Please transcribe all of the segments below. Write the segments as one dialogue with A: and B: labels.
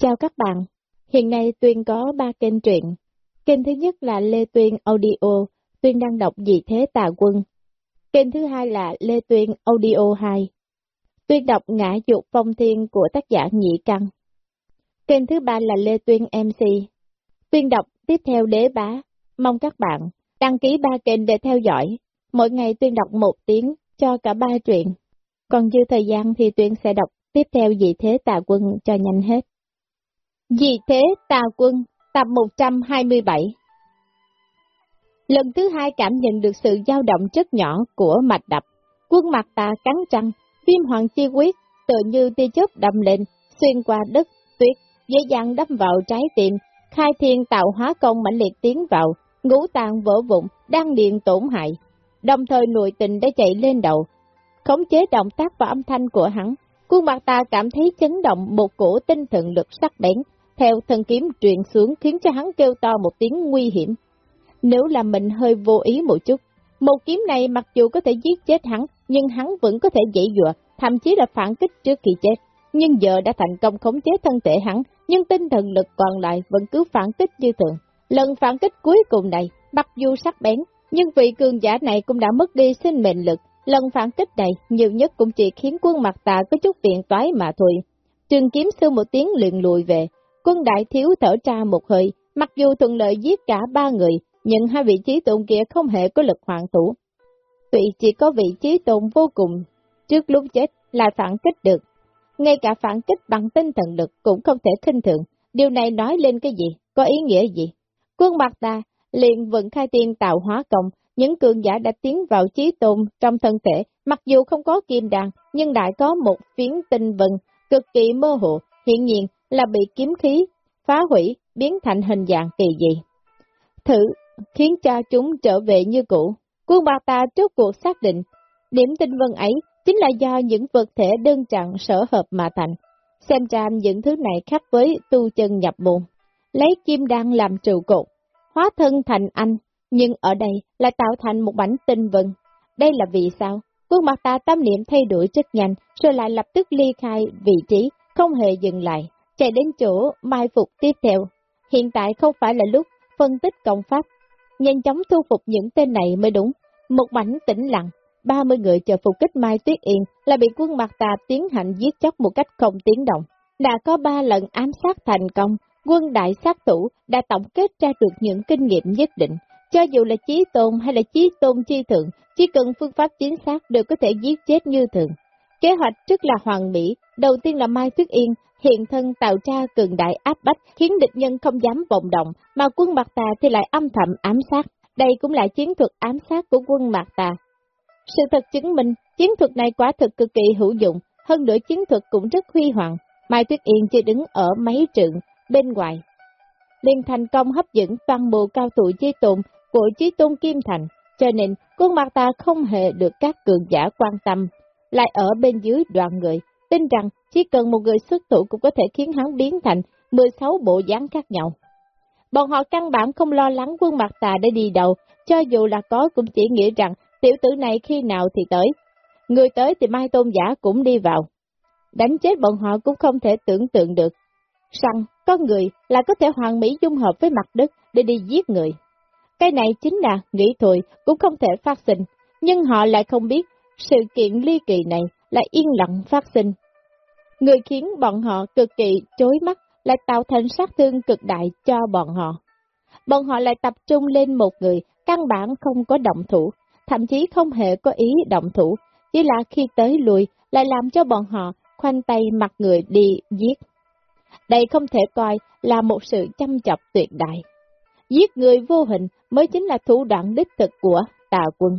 A: Chào các bạn, hiện nay Tuyên có 3 kênh truyện. Kênh thứ nhất là Lê Tuyên Audio, Tuyên đang đọc dị thế tà quân. Kênh thứ hai là Lê Tuyên Audio 2. Tuyên đọc ngã dục phong thiên của tác giả Nhị Căn. Kênh thứ ba là Lê Tuyên MC. Tuyên đọc tiếp theo đế bá. Mong các bạn đăng ký ba kênh để theo dõi. Mỗi ngày Tuyên đọc một tiếng cho cả ba truyện. Còn dư thời gian thì Tuyên sẽ đọc tiếp theo dị thế tà quân cho nhanh hết vì thế tà quân, tập 127 Lần thứ hai cảm nhận được sự dao động rất nhỏ của mạch đập. Quân mặt tà cắn trăng, viêm hoàng chi quyết, tự như tia chớp đâm lên, xuyên qua đất, tuyết, dễ dàng đâm vào trái tim, khai thiên tạo hóa công mãnh liệt tiến vào, ngũ tàng vỡ vụn, đang điện tổn hại. Đồng thời nội tình đã chạy lên đầu, khống chế động tác và âm thanh của hắn. Quân mặt ta cảm thấy chấn động một cổ tinh thần lực sắc bén, theo thân kiếm truyền xuống khiến cho hắn kêu to một tiếng nguy hiểm. Nếu là mình hơi vô ý một chút, một kiếm này mặc dù có thể giết chết hắn, nhưng hắn vẫn có thể dãy dụa, thậm chí là phản kích trước khi chết. Nhưng giờ đã thành công khống chế thân thể hắn, nhưng tinh thần lực còn lại vẫn cứ phản kích như thường. Lần phản kích cuối cùng này, mặc dù sắc bén, nhưng vị cường giả này cũng đã mất đi sinh mệnh lực. Lần phản kích này nhiều nhất cũng chỉ khiến quân mặt tà có chút tiện toái mà thôi. Trường kiếm sư một tiếng liền lùi về, quân đại thiếu thở ra một hơi, mặc dù thuận lợi giết cả ba người, nhưng hai vị trí tôn kia không hề có lực hoàn thủ. Tuy chỉ có vị trí tôn vô cùng, trước lúc chết lại phản kích được. Ngay cả phản kích bằng tinh thần lực cũng không thể khinh thường, điều này nói lên cái gì, có ý nghĩa gì? Quân mặt ta liền vận khai tiên tạo hóa công, những cường giả đã tiến vào trí tôn trong thân thể, mặc dù không có kim đàn, nhưng đại có một phiến tinh vân cực kỳ mơ hồ, hiện nhiên là bị kiếm khí phá hủy, biến thành hình dạng kỳ dị. Thử khiến cho chúng trở về như cũ. Quân bà ta trước cuộc xác định, điểm tinh vân ấy chính là do những vật thể đơn trạng sở hợp mà thành. Xem ra những thứ này khác với tu chân nhập môn. Lấy kim đan làm trụ cột, hóa thân thành anh, nhưng ở đây lại tạo thành một mảnh tinh vân. Đây là vì sao? Quân mặt ta tâm niệm thay đổi rất nhanh, rồi lại lập tức ly khai vị trí, không hề dừng lại, chạy đến chỗ mai phục tiếp theo. Hiện tại không phải là lúc phân tích công pháp, nhanh chóng thu phục những tên này mới đúng. Một mảnh tĩnh lặng, 30 người chờ phục kích Mai Tuyết Yên là bị quân mặt tà tiến hành giết chóc một cách không tiếng động. Đã có 3 lần ám sát thành công, quân đại sát thủ đã tổng kết ra được những kinh nghiệm nhất định. Cho dù là chí tôn hay là chí tôn chi thượng, chỉ cần phương pháp chính xác đều có thể giết chết như thường. Kế hoạch rất là hoàn mỹ, đầu tiên là Mai Tuyết Yên, hiện thân tạo ra cường đại áp bách, khiến địch nhân không dám vọng động, mà quân mặt tà thì lại âm thầm ám sát. Đây cũng là chiến thuật ám sát của quân mặt tà. Sự thật chứng minh, chiến thuật này quả thực cực kỳ hữu dụng, hơn nữa chiến thuật cũng rất huy hoàng. Mai Tuyết Yên chỉ đứng ở mấy trượng bên ngoài. liền thành công hấp dẫn toàn bộ cao thủ chi tụng của chí tôn Kim Thành, cho nên quân mặt ta không hề được các cường giả quan tâm, lại ở bên dưới đoàn người, tin rằng chỉ cần một người xuất thủ cũng có thể khiến hắn biến thành 16 bộ dáng khác nhau. Bọn họ căn bản không lo lắng quân mặt tà để đi đầu, cho dù là có cũng chỉ nghĩ rằng tiểu tử này khi nào thì tới. Người tới thì Mai Tôn Giả cũng đi vào. Đánh chết bọn họ cũng không thể tưởng tượng được. Rằng có người là có thể hoàn mỹ dung hợp với mặt đất để đi giết người. Cái này chính là nghĩ thôi cũng không thể phát sinh, nhưng họ lại không biết sự kiện ly kỳ này lại yên lặng phát sinh. Người khiến bọn họ cực kỳ chối mắt lại tạo thành sát thương cực đại cho bọn họ. Bọn họ lại tập trung lên một người, căn bản không có động thủ, thậm chí không hề có ý động thủ, chỉ là khi tới lùi lại làm cho bọn họ khoanh tay mặt người đi giết. Đây không thể coi là một sự chăm chọc tuyệt đại. Giết người vô hình mới chính là thủ đoạn đích thực của tà quân.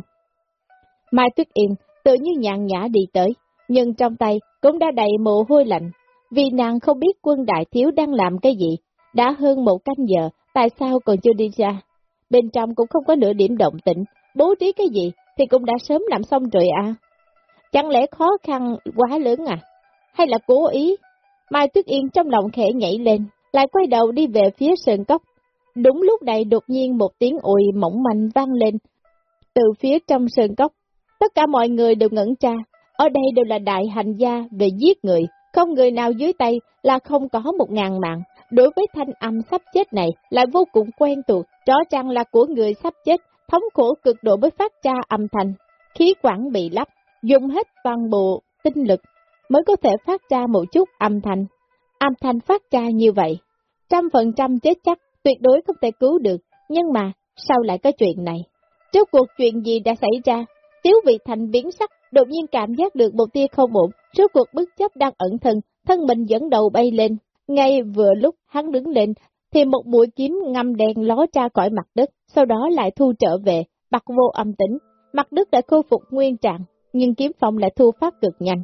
A: Mai Tuyết Yên tự như nhàn nhã đi tới, nhưng trong tay cũng đã đầy mồ hôi lạnh, vì nàng không biết quân đại thiếu đang làm cái gì, đã hơn một canh giờ, tại sao còn chưa đi ra. Bên trong cũng không có nửa điểm động tĩnh, bố trí cái gì thì cũng đã sớm làm xong rồi à. Chẳng lẽ khó khăn quá lớn à? Hay là cố ý? Mai Tuyết Yên trong lòng khẽ nhảy lên, lại quay đầu đi về phía sơn cốc. Đúng lúc này đột nhiên một tiếng ồi mỏng manh vang lên. Từ phía trong sơn cốc, tất cả mọi người đều ngẩn ra, ở đây đều là đại hành gia về giết người, Không người nào dưới tay là không có một ngàn mạng. Đối với thanh âm sắp chết này lại vô cùng quen thuộc, rõ ràng là của người sắp chết, thống khổ cực độ với phát ra âm thanh. Khí quản bị lắp, dùng hết toàn bộ tinh lực mới có thể phát ra một chút âm thanh. Âm thanh phát ra như vậy, trăm phần trăm chết chắc, tuyệt đối không thể cứu được, nhưng mà sao lại có chuyện này? Trước cuộc chuyện gì đã xảy ra? Tiếu vị thành biến sắc, đột nhiên cảm giác được một tia không ổn, rốt cuộc bức chấp đang ẩn thân, thân mình dẫn đầu bay lên. Ngay vừa lúc hắn đứng lên, thì một mũi kiếm ngâm đen ló ra khỏi mặt đất, sau đó lại thu trở về, bật vô âm tĩnh. Mặt đất đã khôi phục nguyên trạng, nhưng kiếm phong lại thu phát cực nhanh.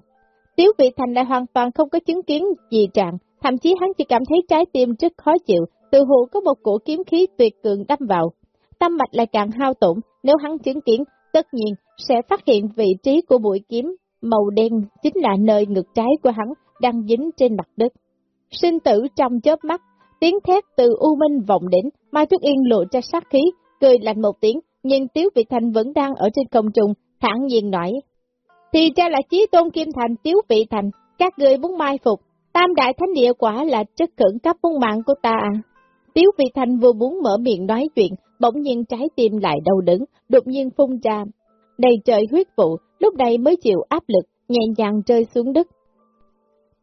A: Tiếu vị thành lại hoàn toàn không có chứng kiến gì trạng, thậm chí hắn chỉ cảm thấy trái tim rất khó chịu, từ hụ có một cổ kiếm khí tuyệt cường đâm vào. Tâm mạch lại càng hao tổn, nếu hắn chứng kiến, tất nhiên sẽ phát hiện vị trí của mũi kiếm màu đen chính là nơi ngực trái của hắn đang dính trên mặt đất. Sinh tử trong chớp mắt, tiếng thét từ U Minh vọng đến, Mai trúc Yên lộ ra sát khí, cười lạnh một tiếng, nhưng Tiếu Vị Thành vẫn đang ở trên không trung, thẳng nhiên nói. Thì ra là chí tôn Kim Thành, Tiếu Vị Thành, các người muốn mai phục, tam đại thánh địa quả là chất khẩn cấp muốn mạng của ta à. Tiếu Vị Thành vừa muốn mở miệng nói chuyện, bỗng nhiên trái tim lại đau đớn, đột nhiên phun ra. Đầy trời huyết vụ, lúc này mới chịu áp lực, nhẹ nhàng rơi xuống đất.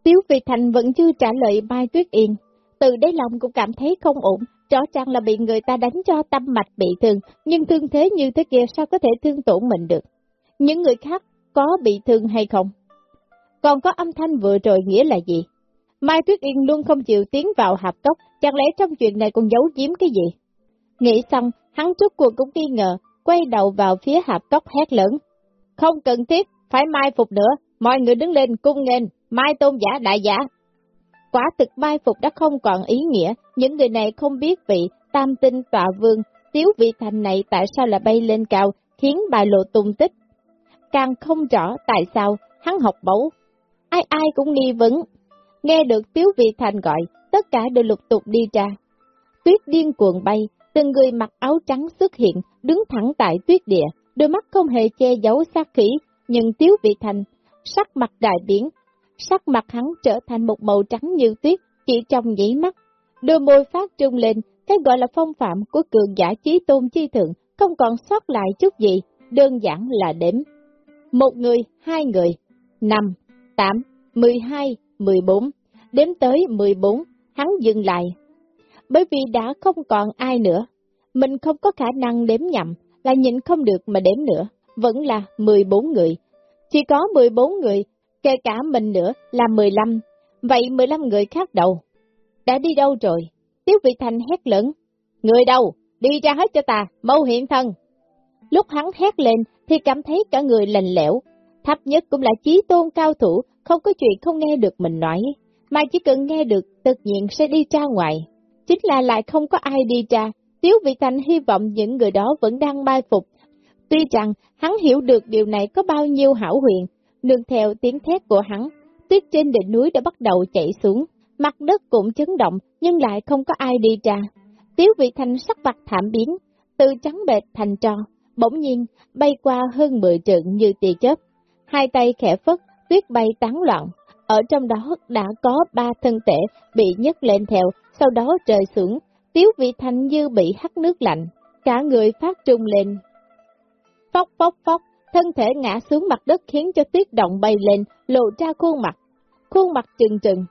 A: Tiếu Vị Thành vẫn chưa trả lời Mai Tuyết Yên, từ đáy lòng cũng cảm thấy không ổn, rõ ràng là bị người ta đánh cho tâm mạch bị thương, nhưng thương thế như thế kia sao có thể thương tổn mình được. Những người khác có bị thương hay không? Còn có âm thanh vừa rồi nghĩa là gì? Mai Tuyết Yên luôn không chịu tiến vào hạp cốc, chẳng lẽ trong chuyện này còn giấu giếm cái gì? Nghĩ xong, hắn trước cuộc cũng nghi ngờ, quay đầu vào phía hạp cốc hét lớn. Không cần thiết, phải mai phục nữa, mọi người đứng lên cung nghênh, mai tôn giả đại giả. Quả thực mai phục đã không còn ý nghĩa, những người này không biết vị tam tinh tọa vương, tiếu vị thành này tại sao lại bay lên cao, khiến bài lộ tung tích. Càng không rõ tại sao hắn học bấu, ai ai cũng nghi vấn. Nghe được tiếu vị thành gọi, tất cả đều lục tục đi ra. Tuyết điên cuồng bay, từng người mặc áo trắng xuất hiện, đứng thẳng tại tuyết địa, đôi mắt không hề che giấu sát khí, nhưng tiếu vị thành, sắc mặt đại biến, sắc mặt hắn trở thành một màu trắng như tuyết, chỉ trong nhĩ mắt. Đôi môi phát trung lên, cái gọi là phong phạm của cường giả trí tôn chi thượng, không còn sót lại chút gì, đơn giản là đếm. Một người, hai người, năm, tám, mười hai, mười bốn, đếm tới mười bốn, hắn dừng lại. Bởi vì đã không còn ai nữa, mình không có khả năng đếm nhầm, là nhịn không được mà đếm nữa, vẫn là mười bốn người. Chỉ có mười bốn người kể cả mình nữa là 15, vậy 15 người khác đầu, Đã đi đâu rồi? Tiếu vị thành hét lớn, người đâu? Đi ra hết cho ta, mau hiện thân. Lúc hắn hét lên thì cảm thấy cả người lành lẽo, thấp nhất cũng là chí tôn cao thủ, không có chuyện không nghe được mình nói, mà chỉ cần nghe được tự nhiên sẽ đi ra ngoài. Chính là lại không có ai đi ra, Tiếu Vị Thành hy vọng những người đó vẫn đang mai phục. Tuy rằng hắn hiểu được điều này có bao nhiêu hảo huyền, Nương theo tiếng thét của hắn, tuyết trên đỉnh núi đã bắt đầu chảy xuống, mặt đất cũng chấn động nhưng lại không có ai đi ra. Tiếu vị thành sắc mặt thảm biến, từ trắng bệt thành tròn, bỗng nhiên bay qua hơn 10 trượng như tia chớp. Hai tay khẽ phất, tuyết bay tán loạn. Ở trong đó đã có ba thân thể bị nhấc lên theo, sau đó trời xuống. Tiếu vị thành như bị hắt nước lạnh, cả người phát trung lên. Phóc phóc phóc, thân thể ngã xuống mặt đất khiến cho tuyết động bay lên, lộ ra khuôn mặt. Khuôn mặt trừng trừng.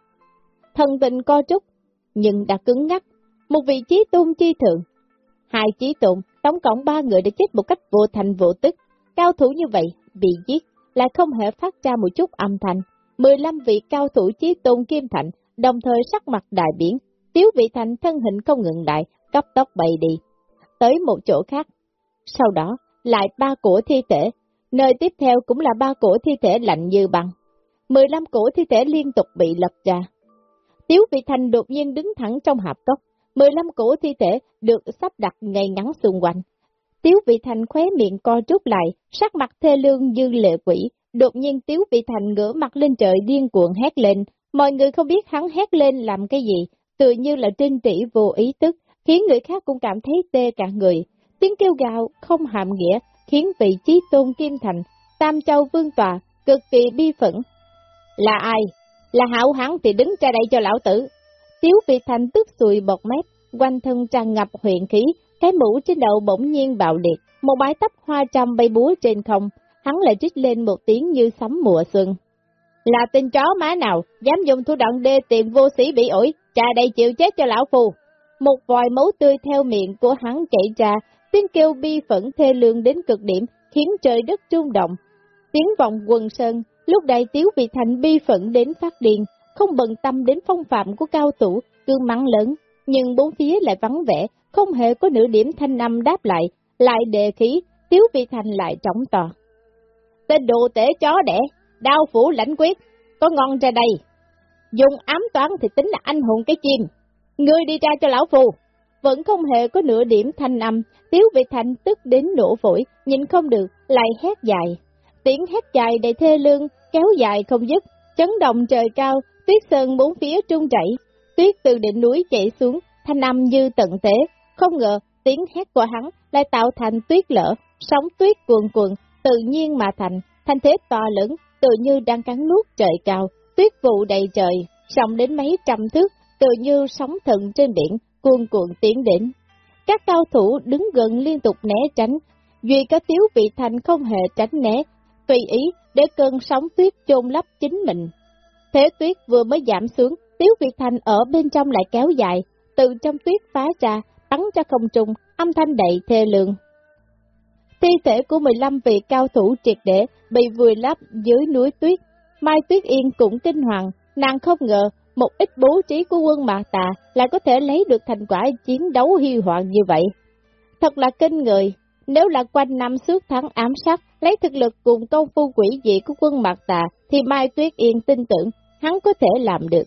A: Thần tình co trúc, nhưng đã cứng ngắc. Một vị trí tôn chi thượng. Hai trí tôn, tổng cộng ba người đã chết một cách vô thành vô tức. Cao thủ như vậy, bị giết, lại không hề phát ra một chút âm thanh. 15 vị cao thủ trí tôn kim thạnh, đồng thời sắc mặt đại biển. Tiếu vị thành thân hình không ngừng lại, cấp tóc bay đi. Tới một chỗ khác. Sau đó, lại ba cổ thi thể Nơi tiếp theo cũng là ba cổ thi thể lạnh như băng. 15 cổ thi thể liên tục bị lật ra. Tiếu vị thành đột nhiên đứng thẳng trong hạp cốc. 15 cổ thi thể được sắp đặt ngay ngắn xung quanh. Tiếu vị thành khóe miệng co rút lại, sắc mặt thê lương như lệ quỷ. Đột nhiên Tiếu vị thành ngửa mặt lên trời điên cuộn hét lên. Mọi người không biết hắn hét lên làm cái gì, tự như là trinh trĩ vô ý tức, khiến người khác cũng cảm thấy tê cả người. Tiếng kêu gào không hàm nghĩa, khiến vị trí tôn Kim Thành, Tam Châu Vương Tòa, cực kỳ bi phẫn. Là ai? là hạo hắn thì đứng ra đây cho lão tử. Tiếu Việt Thành tức sùi bọt mép, quanh thân tràn ngập huyện khí, cái mũ trên đầu bỗng nhiên bạo liệt, một bãi tóc hoa trăm bay búa trên không, hắn lại trích lên một tiếng như sấm mùa xuân. Là tên chó má nào, dám dùng thủ đoạn đê tiện vô sĩ bị ổi, cha đây chịu chết cho lão phù. Một vòi máu tươi theo miệng của hắn chảy ra, tiếng kêu bi phẫn thê lương đến cực điểm, khiến trời đất rung động. Tiếng vọng quần sơn, lúc đây Tiếu Vị Thành bi phẫn đến phát điên, không bận tâm đến phong phạm của cao tủ, cương mắng lớn, nhưng bốn phía lại vắng vẻ, không hề có nửa điểm thanh âm đáp lại, lại đề khí, Tiếu Vị Thành lại trống to. Tên đồ tể chó đẻ, đao phủ lãnh quyết, có ngon ra đây. Dùng ám toán thì tính là anh hùng cái chim. Ngươi đi ra cho lão phù. Vẫn không hề có nửa điểm thanh âm, Tiếu Vị Thành tức đến nổ phổi, nhìn không được, lại hét dài. Tiếng hét dài đầy thê lương, kéo dài không dứt, chấn động trời cao, tuyết sơn bốn phía trung chảy, tuyết từ đỉnh núi chạy xuống, thanh âm như tận tế. Không ngờ, tiếng hét của hắn lại tạo thành tuyết lở, sóng tuyết cuồn cuộn, tự nhiên mà thành, thanh thế to lớn, tự như đang cắn nuốt trời cao, tuyết vụ đầy trời, sóng đến mấy trăm thước, tự như sóng thần trên biển, cuồn cuộn tiến đến. Các cao thủ đứng gần liên tục né tránh, duy có tiếu vị thành không hề tránh né, tùy ý để cơn sóng tuyết chôn lấp chính mình. Thế tuyết vừa mới giảm xuống, tiếu vị thành ở bên trong lại kéo dài, từ trong tuyết phá ra, bắn ra không trung, âm thanh đầy thê lương. Thi thể của 15 vị cao thủ triệt để bị vùi lấp dưới núi tuyết. Mai Tuyết Yên cũng kinh hoàng, nàng không ngờ một ít bố trí của quân Mạc Tà lại có thể lấy được thành quả chiến đấu huy hoàng như vậy. Thật là kinh người, nếu là quanh năm suốt tháng ám sát, lấy thực lực cùng công phu quỷ dị của quân Mạc Tà, thì Mai Tuyết Yên tin tưởng hắn có thể làm được.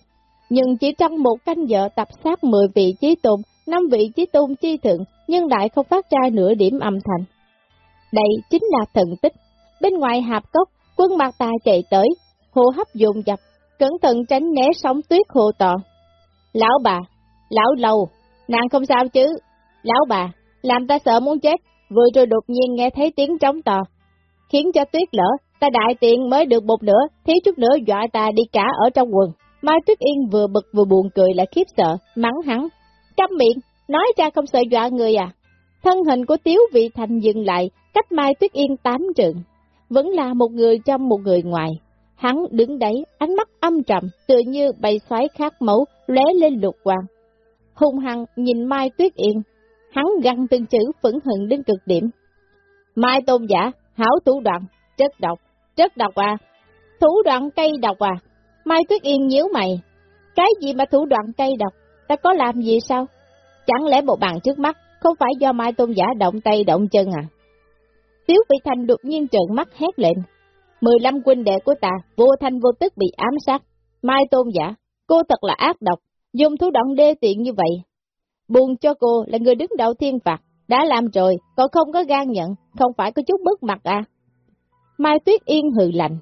A: Nhưng chỉ trong một canh giờ tập sát 10 vị trí tôn, 5 vị trí tôn chi thượng, nhưng lại không phát ra nửa điểm âm thanh. Đây chính là thần tích. Bên ngoài hạp cốc, quân Mạc Tà chạy tới, hô hấp dồn dập, cẩn thận tránh né sóng tuyết hồ to. Lão bà, lão lầu, nàng không sao chứ? Lão bà, làm ta sợ muốn chết, vừa rồi đột nhiên nghe thấy tiếng trống to, khiến cho tuyết lỡ, ta đại tiện mới được một nửa, thiếu chút nữa dọa ta đi cả ở trong quần. Mai Tuyết Yên vừa bực vừa buồn cười lại khiếp sợ, mắng hắn. Câm miệng, nói cha không sợ dọa người à? Thân hình của Tiếu Vị Thành dừng lại, cách Mai Tuyết Yên tám trượng. Vẫn là một người trong một người ngoài. Hắn đứng đấy, ánh mắt âm trầm, tựa như bầy xoáy khát máu, lóe lên lục quang. Hùng hăng nhìn Mai Tuyết Yên, hắn găng từng chữ phẫn hận đến cực điểm. Mai tôn giả, hảo thủ đoạn, chất độc, chất độc à. Thủ đoạn cây độc à. Mai Tuyết Yên nhíu mày. Cái gì mà thủ đoạn cây độc, ta có làm gì sao? Chẳng lẽ bộ bàn trước mắt, không phải do Mai tôn giả động tay động chân à? Tiếu Vị Thành đột nhiên trợn mắt hét lên. Mười lăm huynh đệ của ta, vô thanh vô tức bị ám sát. Mai tôn giả, cô thật là ác độc, dùng thủ đoạn đê tiện như vậy. Buồn cho cô là người đứng đầu thiên phạt, đã làm rồi, còn không có gan nhận, không phải có chút bất mặt à. Mai Tuyết Yên hừ lạnh.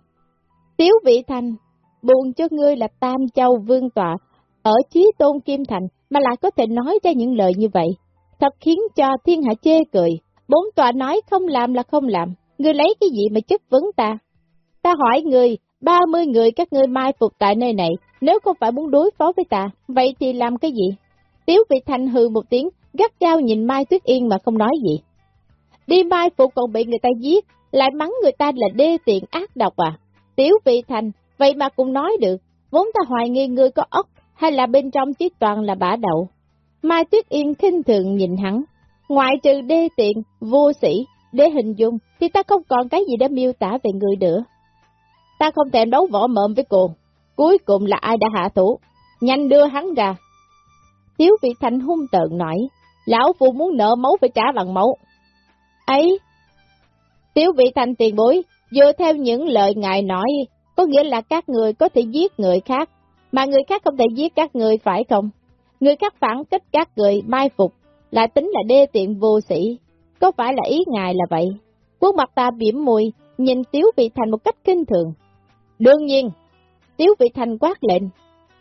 A: Tiếu Vị Thành, buồn cho ngươi là Tam Châu Vương Tọa, ở Chí Tôn Kim Thành mà lại có thể nói ra những lời như vậy. Thật khiến cho thiên hạ chê cười, bốn tòa nói không làm là không làm, ngươi lấy cái gì mà chất vấn ta? Ta hỏi người, ba mươi người các ngươi mai phục tại nơi này, nếu không phải muốn đối phó với ta, vậy thì làm cái gì? Tiếu Vị Thanh hừ một tiếng, gắt gao nhìn Mai Tuyết Yên mà không nói gì. Đi mai phục còn bị người ta giết, lại mắng người ta là đê tiện ác độc à? Tiếu Vị Thanh, vậy mà cũng nói được, vốn ta hoài nghi ngươi có ốc, hay là bên trong chỉ toàn là bả đậu. Mai Tuyết Yên khinh thường nhìn hắn, ngoại trừ đê tiện, vô sĩ, để hình dung, thì ta không còn cái gì để miêu tả về người nữa. Ta không thể đấu võ mộm với cô, cuối cùng là ai đã hạ thủ, nhanh đưa hắn ra. Tiếu vị thành hung tợn nói, lão phu muốn nợ máu phải trả bằng máu. Ấy, Tiếu vị thành tiền bối, dựa theo những lời ngài nói, có nghĩa là các người có thể giết người khác, mà người khác không thể giết các người phải không? Người khác phản kích các người mai phục, là tính là đê tiện vô sĩ. Có phải là ý ngài là vậy? Quốc mặt ta biểm mùi, nhìn Tiếu Vị Thành một cách kinh thường. Đương nhiên, Tiếu Vị Thành quát lệnh,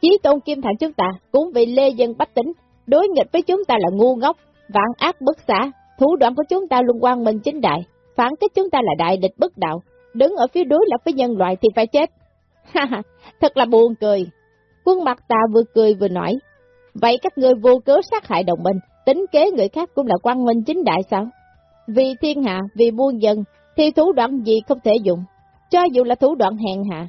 A: Chí tôn Kim Thành chúng ta cũng vì lê dân bách tính, đối nghịch với chúng ta là ngu ngốc, vạn ác bất xả, thủ đoạn của chúng ta luôn quan minh chính đại, phản kích chúng ta là đại địch bất đạo, đứng ở phía đối lập với nhân loại thì phải chết. Ha ha, thật là buồn cười. Quân mặt ta vừa cười vừa nói, vậy các ngươi vô cớ sát hại đồng minh, tính kế người khác cũng là quan minh chính đại sao? Vì thiên hạ, vì muôn dân, thì thủ đoạn gì không thể dùng, cho dù là thủ đoạn hèn hạ.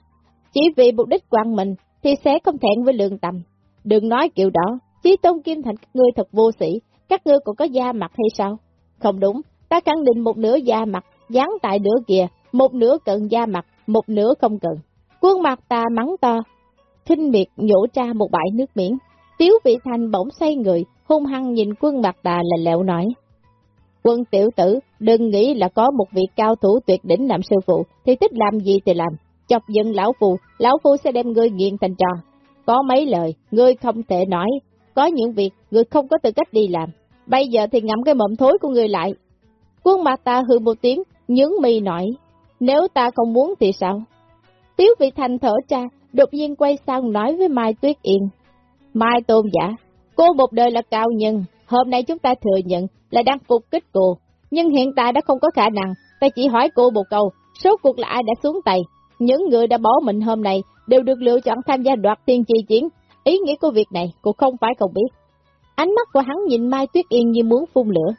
A: Chỉ vì mục đích quan mình thì sẽ không thẹn với lương tâm. Đừng nói kiểu đó, chí tôn kim thành các ngươi thật vô sĩ, các ngươi còn có da mặt hay sao? Không đúng, ta khẳng định một nửa da mặt, dán tại nửa kia, một nửa cần da mặt, một nửa không cần. Quân mặt ta mắng to, khinh miệt nhổ ra một bãi nước miếng. Tiếu vị thành bỗng say người, hung hăng nhìn quân mặt ta là lẹo nói. Quân tiểu tử, đừng nghĩ là có một vị cao thủ tuyệt đỉnh làm sư phụ, thì thích làm gì thì làm. Chọc giận lão phù, lão phu sẽ đem ngươi nghiện thành trò. Có mấy lời, ngươi không thể nói. Có những việc, ngươi không có tư cách đi làm. Bây giờ thì ngậm cái mộm thối của ngươi lại. Quân mặt ta hư một tiếng, nhướng mi nói. Nếu ta không muốn thì sao? Tiếu vị thành thở cha, đột nhiên quay sang nói với Mai Tuyết Yên. Mai tôn giả, cô một đời là cao nhân, hôm nay chúng ta thừa nhận là đang phục kích cô, nhưng hiện tại đã không có khả năng, ta chỉ hỏi cô một câu, số cuộc là ai đã xuống tay? Những người đã bỏ mình hôm nay đều được lựa chọn tham gia đoạt thiên chi chiến, ý nghĩa của việc này cô không phải không biết. Ánh mắt của hắn nhìn Mai Tuyết Yên như muốn phun lửa.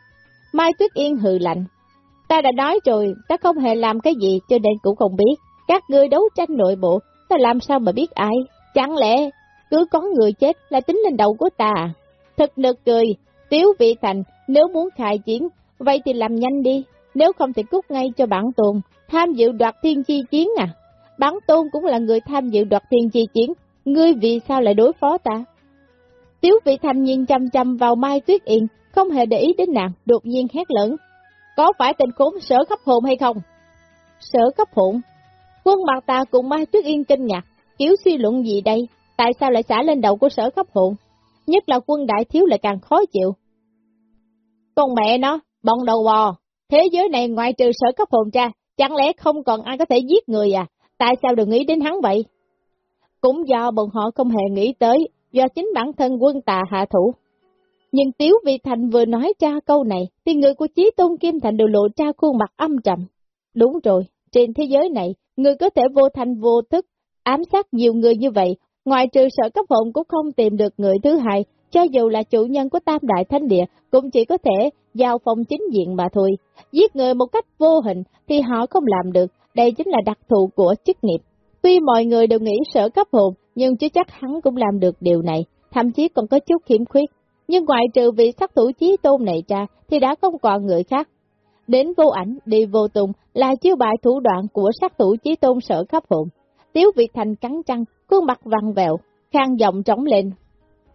A: Mai Tuyết Yên hừ lạnh. Ta đã nói rồi, ta không hề làm cái gì cho nên cũng không biết. Các ngươi đấu tranh nội bộ, ta làm sao mà biết ai? Chẳng lẽ cứ có người chết là tính lên đầu của ta à? Thật nực cười, Tiếu Vị Thành, nếu muốn khai chiến, vậy thì làm nhanh đi, nếu không thì cút ngay cho bản tôn, tham dự đoạt thiên chi chiến à. Bản tôn cũng là người tham dự đoạt thiên chi chiến, ngươi vì sao lại đối phó ta? Tiếu Vị Thành nhìn chăm chăm vào Mai Tuyết Yên, không hề để ý đến nàng, đột nhiên hét lớn. Có phải tên khốn sở khắp hồn hay không? Sở khắp hồn? Quân mặt ta cùng Mai Tuyết Yên kinh ngạc, kiểu suy luận gì đây? Tại sao lại xả lên đầu của sở khắp hồn? Nhất là quân đại thiếu lại càng khó chịu. Con mẹ nó, bọn đầu bò, thế giới này ngoại trừ sở cấp hồn ra, chẳng lẽ không còn ai có thể giết người à? Tại sao đừng nghĩ đến hắn vậy? Cũng do bọn họ không hề nghĩ tới, do chính bản thân quân tà hạ thủ. Nhưng Tiếu Vi Thành vừa nói ra câu này, thì người của Chí Tôn Kim Thành đều lộ ra khuôn mặt âm trầm. Đúng rồi, trên thế giới này, người có thể vô thành vô thức, ám sát nhiều người như vậy, Ngoài trừ sở cấp hồn cũng không tìm được người thứ hai, cho dù là chủ nhân của Tam Đại Thánh Địa, cũng chỉ có thể giao phòng chính diện mà thôi. Giết người một cách vô hình thì họ không làm được, đây chính là đặc thù của chức nghiệp. Tuy mọi người đều nghĩ sở cấp hồn, nhưng chứ chắc hắn cũng làm được điều này, thậm chí còn có chút khiếm khuyết. Nhưng ngoài trừ vị sát thủ chí tôn này ra, thì đã không còn người khác. Đến vô ảnh, đi vô tùng là chiêu bài thủ đoạn của sát thủ chí tôn sở cấp hồn. Tiếu Việt Thành cắn trăng, khuôn mặt vặn vẹo, khang giọng trống lên.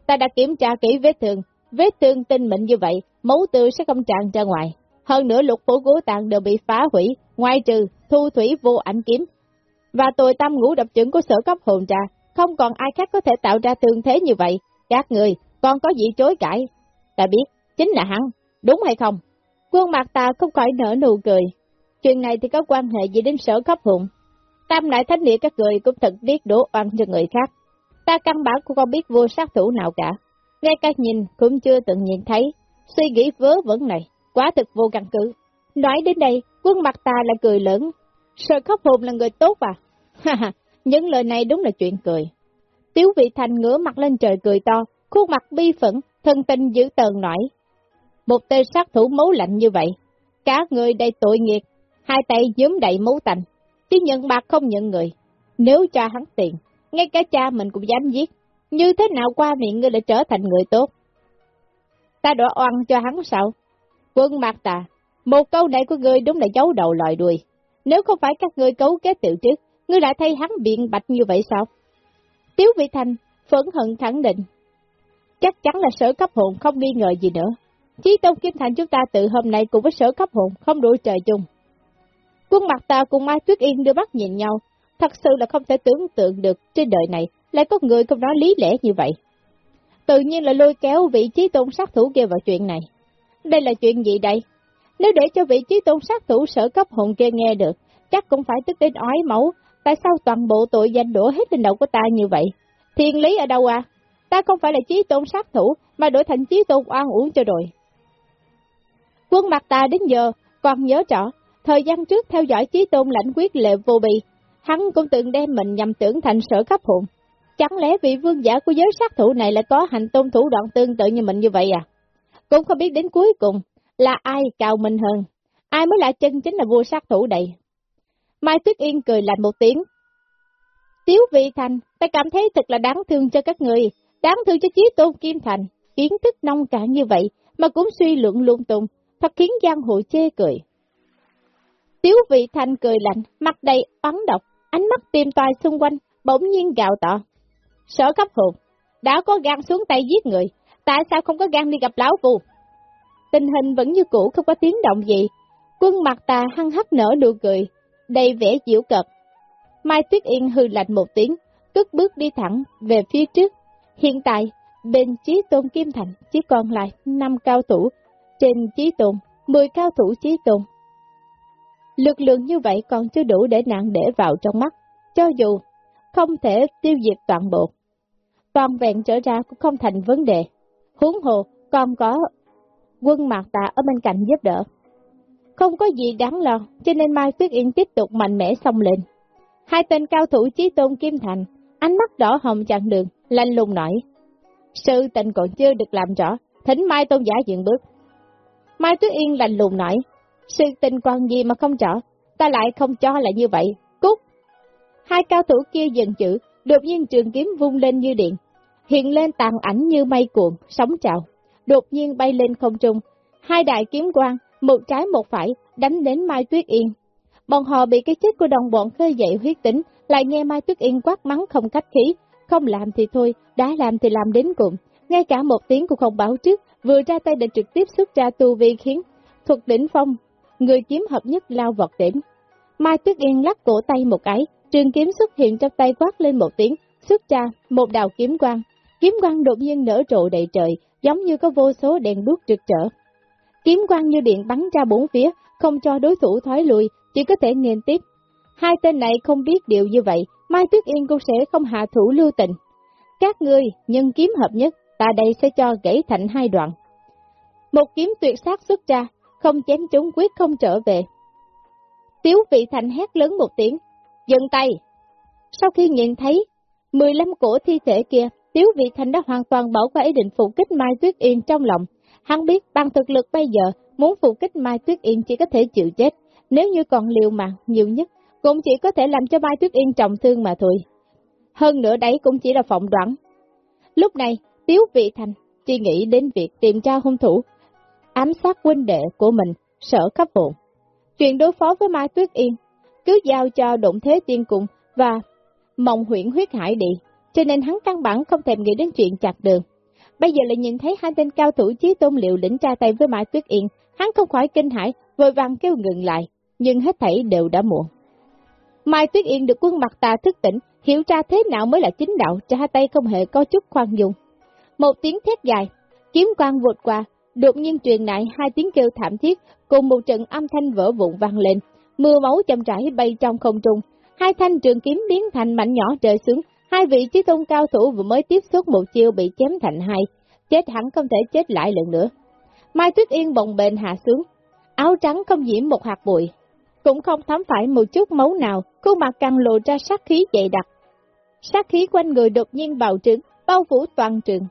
A: Ta đã kiểm tra kỹ vết thương, vết thương tinh mịn như vậy, máu tươi sẽ không tràn ra ngoài. Hơn nữa lục phủ cố tạng đều bị phá hủy, ngoài trừ thu thủy vô ảnh kiếm. Và tôi tâm ngũ độc chứng của sở cấp hồn trà, không còn ai khác có thể tạo ra thương thế như vậy. Các người, còn có gì chối cãi? Ta biết, chính là hắn, đúng hay không? Quân mặt ta không khỏi nở nụ cười. Chuyện này thì có quan hệ gì đến sở cấp hồn? Tam đại thánh địa các người cũng thật biết đổ oan cho người khác. Ta căn bản cũng không biết vô sát thủ nào cả. Ngay cả nhìn cũng chưa từng nhìn thấy. Suy nghĩ vớ vẩn này, quá thực vô căn cứ. Nói đến đây, quân mặt ta là cười lớn. Sợ khóc hồn là người tốt à? Ha ha, những lời này đúng là chuyện cười. Tiếu vị thành ngửa mặt lên trời cười to, khuôn mặt bi phẫn, thân tình dữ tờn nổi. Một tên sát thủ máu lạnh như vậy, cả người đầy tội nghiệt, hai tay nhúm đầy máu tành, chỉ nhận bạc không nhận người. Nếu cha hắn tiền, ngay cả cha mình cũng dám giết, như thế nào qua miệng ngươi lại trở thành người tốt? Ta đỏ oan cho hắn sao? Quân mặt ta, một câu này của ngươi đúng là giấu đầu lòi đuôi. Nếu không phải các ngươi cấu kết tự trước, ngươi lại thay hắn biện bạch như vậy sao? Tiếu Vị Thành phẫn hận khẳng định. Chắc chắn là sở cấp hồn không nghi ngờ gì nữa. Chí Tôn Kim Thành chúng ta tự hôm nay cùng với sở cấp hồn không đủ trời chung. Quân mặt ta cùng Mai Tuyết Yên đưa mắt nhìn nhau, thật sự là không thể tưởng tượng được trên đời này lại có người không nói lý lẽ như vậy. Tự nhiên là lôi kéo vị trí tôn sát thủ kia vào chuyện này. Đây là chuyện gì đây? Nếu để cho vị trí tôn sát thủ sở cấp hồn kia nghe được, chắc cũng phải tức đến ói máu, tại sao toàn bộ tội danh đổ hết lên đầu của ta như vậy? Thiên lý ở đâu à? Ta không phải là trí tôn sát thủ, mà đổi thành trí tôn oan uổng cho rồi. Quân mặt ta đến giờ, còn nhớ rõ, Thời gian trước theo dõi Chí Tôn lãnh quyết lệ vô bì, hắn cũng từng đem mình nhầm tưởng thành sở cấp hồn. Chẳng lẽ vị vương giả của giới sát thủ này lại có hành tôn thủ đoạn tương tự như mình như vậy à? Cũng không biết đến cuối cùng là ai cao mình hơn, ai mới là chân chính là vua sát thủ đây. Mai Tuyết Yên cười lạnh một tiếng. Tiếu vị thành, ta cảm thấy thật là đáng thương cho các người, đáng thương cho chí tôn Kim Thành, kiến thức nông cạn như vậy mà cũng suy luận lung tung, thật khiến giang hồ chê cười. Tiếu vị thành cười lạnh, mặt đầy oán độc, ánh mắt tìm tòi xung quanh, bỗng nhiên gạo tỏ. Sở cấp hồn, đã có gan xuống tay giết người, tại sao không có gan đi gặp lão vù? Tình hình vẫn như cũ không có tiếng động gì, quân mặt tà hăng hắc nở nụ cười, đầy vẻ diễu cợt. Mai Tuyết Yên hư lạnh một tiếng, cất bước đi thẳng về phía trước. Hiện tại, bên Chí Tôn Kim Thành chỉ còn lại 5 cao thủ, trên Chí Tôn, 10 cao thủ Chí Tôn. Lực lượng như vậy còn chưa đủ để nặng để vào trong mắt, cho dù không thể tiêu diệt toàn bộ. Toàn vẹn trở ra cũng không thành vấn đề. Huống hồ còn có quân mạc tạ ở bên cạnh giúp đỡ. Không có gì đáng lo, cho nên Mai Tuyết Yên tiếp tục mạnh mẽ xông lên. Hai tên cao thủ chí tôn Kim Thành, ánh mắt đỏ hồng chặn đường, lanh lùng nói. Sự tình còn chưa được làm rõ, thỉnh Mai Tôn giả dựng bước. Mai Tuyết Yên lạnh lùng nói, sự tình quan gì mà không rõ, ta lại không cho là như vậy, cút. Hai cao thủ kia dần chữ, đột nhiên trường kiếm vung lên như điện, hiện lên tàn ảnh như mây cuộn, sóng trào, đột nhiên bay lên không trung. Hai đại kiếm quang, một trái một phải, đánh đến Mai Tuyết Yên. Bọn họ bị cái chết của đồng bọn khơi dậy huyết tính, lại nghe Mai Tuyết Yên quát mắng không cách khí, không làm thì thôi, đã làm thì làm đến cùng. Ngay cả một tiếng cũng không báo trước, vừa ra tay đã trực tiếp xuất ra tu vi khiến thuật đỉnh phong, người kiếm hợp nhất lao vọt đến. Mai Tuyết Yên lắc cổ tay một cái, trường kiếm xuất hiện trong tay quát lên một tiếng, xuất ra một đào kiếm quang. Kiếm quang đột nhiên nở rộ đầy trời, giống như có vô số đèn đuốc trực trở. Kiếm quang như điện bắn ra bốn phía, không cho đối thủ thoái lui, chỉ có thể nghiền tiếp. Hai tên này không biết điều như vậy, Mai Tuyết Yên cũng sẽ không hạ thủ lưu tình. Các ngươi, nhân kiếm hợp nhất, ta đây sẽ cho gãy thành hai đoạn. Một kiếm tuyệt sát xuất ra, không chém chúng quyết không trở về. Tiếu vị thành hét lớn một tiếng, dừng tay. Sau khi nhìn thấy 15 cổ thi thể kia, Tiếu vị thành đã hoàn toàn bỏ qua ý định phụ kích Mai Tuyết Yên trong lòng. Hắn biết bằng thực lực bây giờ, muốn phụ kích Mai Tuyết Yên chỉ có thể chịu chết, nếu như còn liều mạng nhiều nhất, cũng chỉ có thể làm cho Mai Tuyết Yên trọng thương mà thôi. Hơn nữa đấy cũng chỉ là phỏng đoán. Lúc này, Tiếu Vị Thành chỉ nghĩ đến việc tìm tra hung thủ, ám sát huynh đệ của mình, sở khắp hồn. Chuyện đối phó với Mai Tuyết Yên, cứ giao cho động thế tiên cùng và mộng huyễn huyết hải đi, cho nên hắn căn bản không thèm nghĩ đến chuyện chặt đường. Bây giờ lại nhìn thấy hai tên cao thủ chí tôn liệu lĩnh tra tay với Mai Tuyết Yên, hắn không khỏi kinh hãi, vội vàng kêu ngừng lại, nhưng hết thảy đều đã muộn. Mai Tuyết Yên được quân mặt ta thức tỉnh, hiểu ra thế nào mới là chính đạo, trả tay không hề có chút khoan dung. Một tiếng thét dài, kiếm quang vụt qua, đột nhiên truyền lại hai tiếng kêu thảm thiết, cùng một trận âm thanh vỡ vụn vang lên, mưa máu chậm rãi bay trong không trung, hai thanh trường kiếm biến thành mảnh nhỏ rơi xuống, hai vị trí tôn cao thủ vừa mới tiếp xúc một chiêu bị chém thành hai, chết hẳn không thể chết lại lần nữa. Mai Tuyết Yên bồng bềnh hạ xuống, áo trắng không nhiễm một hạt bụi, cũng không thấm phải một chút máu nào, khuôn mặt càng lộ ra sát khí dày đặc. Sát khí quanh người đột nhiên bào trứng, bao phủ toàn trường.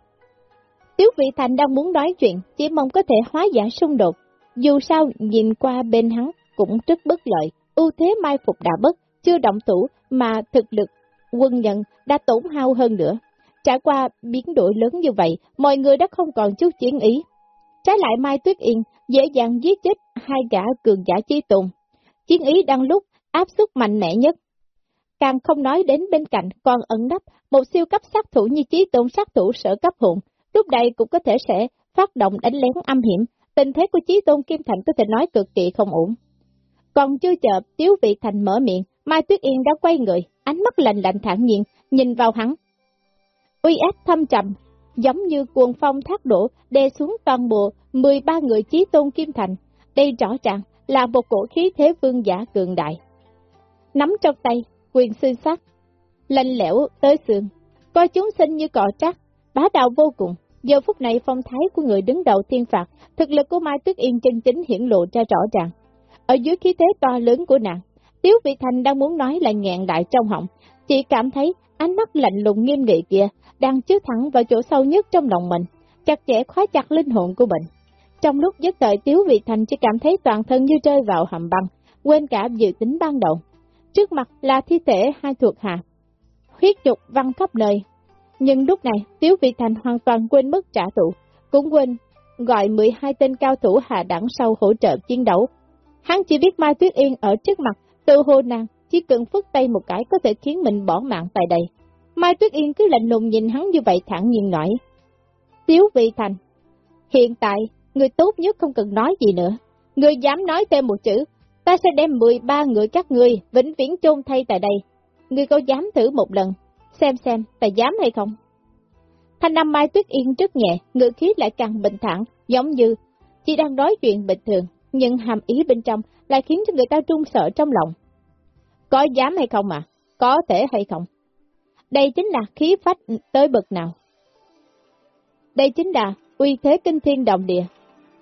A: Tiếu Vị Thành đang muốn nói chuyện, chỉ mong có thể hóa giải xung đột. Dù sao, nhìn qua bên hắn cũng rất bất lợi, ưu thế mai phục đã bất, chưa động thủ mà thực lực quân nhận đã tổn hao hơn nữa. Trải qua biến đổi lớn như vậy, mọi người đã không còn chút chiến ý. Trái lại Mai Tuyết Yên dễ dàng giết chết hai gã cường giả chi tùng. Chiến ý đang lúc áp suất mạnh mẽ nhất. Càng không nói đến bên cạnh còn ẩn nấp một siêu cấp sát thủ như chí tôn sát thủ sở cấp hụn, lúc đây cũng có thể sẽ phát động đánh lén âm hiểm, tình thế của chí tôn Kim Thành có thể nói cực kỳ không ổn. Còn chưa chờ Tiếu Vị Thành mở miệng, Mai Tuyết Yên đã quay người, ánh mắt lạnh lạnh thản nhiên, nhìn vào hắn. Uy ác thâm trầm, giống như cuồng phong thác đổ, đè xuống toàn bộ 13 người chí tôn Kim Thành. Đây rõ ràng là một cổ khí thế vương giả cường đại. Nắm trong tay, quyền sư sắc, lạnh lẽo tới xương, coi chúng sinh như cọ trắc, bá đạo vô cùng. Giờ phút này phong thái của người đứng đầu thiên phạt, thực lực của Mai Tuyết Yên chân chính hiển lộ ra rõ ràng. Ở dưới khí thế to lớn của nàng, Tiếu Vị Thành đang muốn nói là nghẹn đại trong họng, chỉ cảm thấy ánh mắt lạnh lùng nghiêm nghị kia đang chứa thẳng vào chỗ sâu nhất trong lòng mình, chặt chẽ khóa chặt linh hồn của mình. Trong lúc giấc đợi Tiếu Vị Thành chỉ cảm thấy toàn thân như rơi vào hầm băng, quên cả dự tính ban đầu. Trước mặt là thi thể hai thuộc hạ, huyết trục văng khắp nơi. Nhưng lúc này, Tiếu Vị Thành hoàn toàn quên mất trả thù, cũng quên gọi 12 tên cao thủ hạ đẳng sau hỗ trợ chiến đấu. Hắn chỉ biết Mai Tuyết Yên ở trước mặt, tự hô nàng chỉ cần phức tay một cái có thể khiến mình bỏ mạng tại đây. Mai Tuyết Yên cứ lạnh lùng nhìn hắn như vậy thẳng nhiên nói. Tiếu Vị Thành, hiện tại, người tốt nhất không cần nói gì nữa. Người dám nói thêm một chữ, ta sẽ đem 13 người các ngươi vĩnh viễn chôn thay tại đây. Người có dám thử một lần, xem xem ta dám hay không? Thanh Nam Mai Tuyết Yên rất nhẹ, ngữ khí lại càng bình thản, giống như chỉ đang nói chuyện bình thường, nhưng hàm ý bên trong lại khiến cho người ta trung sợ trong lòng. Có dám hay không à? Có thể hay không? Đây chính là khí phách tới bậc nào? Đây chính là uy thế kinh thiên động địa.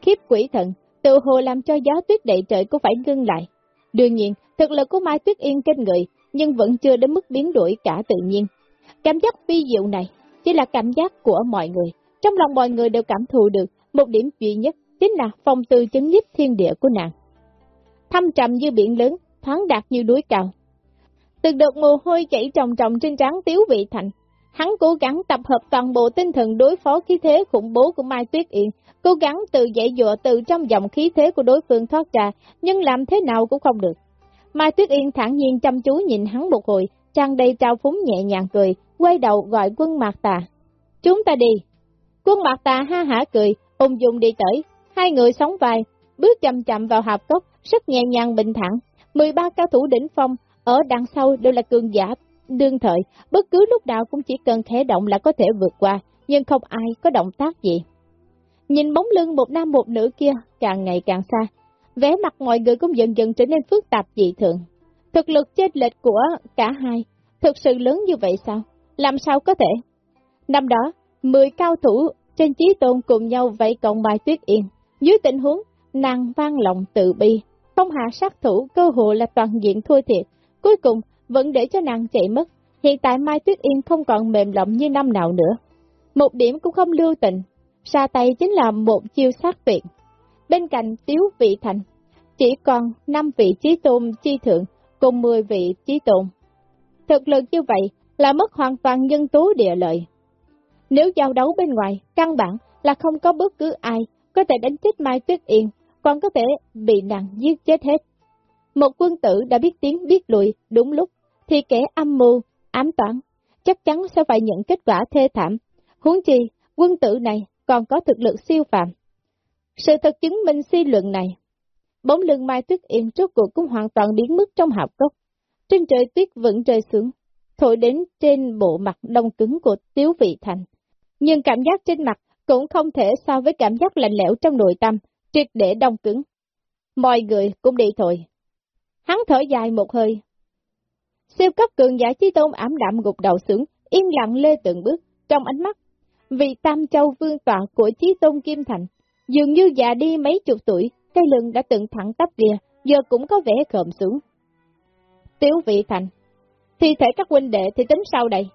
A: Khiếp quỷ thần, tự hồ làm cho gió tuyết đầy trời cũng phải ngưng lại. Đương nhiên, thực lực của Mai Tuyết Yên kinh người, nhưng vẫn chưa đến mức biến đổi cả tự nhiên. Cảm giác phi diệu này chỉ là cảm giác của mọi người. Trong lòng mọi người đều cảm thụ được một điểm duy nhất, chính là phong tư chứng nhiếp thiên địa của nàng. Thâm trầm như biển lớn, thoáng đạt như núi cao. Từng đợt mồ hôi chảy trồng trồng trên trán tiếu vị thành. Hắn cố gắng tập hợp toàn bộ tinh thần đối phó khí thế khủng bố của Mai Tuyết Yên, cố gắng tự dạy dụa từ trong dòng khí thế của đối phương thoát ra, nhưng làm thế nào cũng không được. Mai Tuyết Yên thản nhiên chăm chú nhìn hắn một hồi, trang đầy trao phúng nhẹ nhàng cười, quay đầu gọi quân Mạc Tà. Chúng ta đi. Quân Mạc Tà ha hả cười, ung dung đi tới, hai người sóng vai, bước chậm chậm vào hạp cốc, rất nhẹ nhàng bình thản. 13 cao thủ đỉnh phong, ở đằng sau đều là cường giả, đương thời, bất cứ lúc nào cũng chỉ cần khẽ động là có thể vượt qua, nhưng không ai có động tác gì. Nhìn bóng lưng một nam một nữ kia càng ngày càng xa, vẻ mặt mọi người cũng dần dần trở nên phức tạp dị thường. Thực lực chênh lệch của cả hai, thực sự lớn như vậy sao? Làm sao có thể? Năm đó, 10 cao thủ trên chí tôn cùng nhau vây cộng bài tuyết yên. Dưới tình huống, nàng vang lòng tự bi, không hạ sát thủ cơ hội là toàn diện thua thiệt. Cuối cùng, vẫn để cho nàng chạy mất. Hiện tại Mai Tuyết Yên không còn mềm lòng như năm nào nữa. Một điểm cũng không lưu tình, xa tay chính là một chiêu sát tuyệt. Bên cạnh Tiếu Vị Thành, chỉ còn 5 vị trí tôn chi thượng cùng 10 vị trí tôn. Thực lực như vậy là mất hoàn toàn nhân tố địa lợi. Nếu giao đấu bên ngoài, căn bản là không có bất cứ ai có thể đánh chết Mai Tuyết Yên, còn có thể bị nàng giết chết hết. Một quân tử đã biết tiếng biết lùi đúng lúc, thì kẻ âm mưu, ám toán, chắc chắn sẽ phải nhận kết quả thê thảm. Huống chi, quân tử này còn có thực lực siêu phàm. Sự thật chứng minh suy luận này. Bóng lưng Mai Tuyết Yên trước cuộc cũng hoàn toàn biến mất trong hạp cốc. Trên trời tuyết vẫn rơi xuống, thổi đến trên bộ mặt đông cứng của Tiếu Vị Thành. Nhưng cảm giác trên mặt cũng không thể so với cảm giác lạnh lẽo trong nội tâm, triệt để đông cứng. Mọi người cũng đi thôi. Hắn thở dài một hơi. Siêu cấp cường giả chi tôn ảm đạm gục đầu xuống, yên lặng lê từng bước, trong ánh mắt. Vị tam châu vương tọa của chí tôn Kim Thành, dường như già đi mấy chục tuổi, cây lưng đã từng thẳng tắp kia, giờ cũng có vẻ khờm xuống. Tiếu vị thành, thi thể các huynh đệ thì tính sau đây.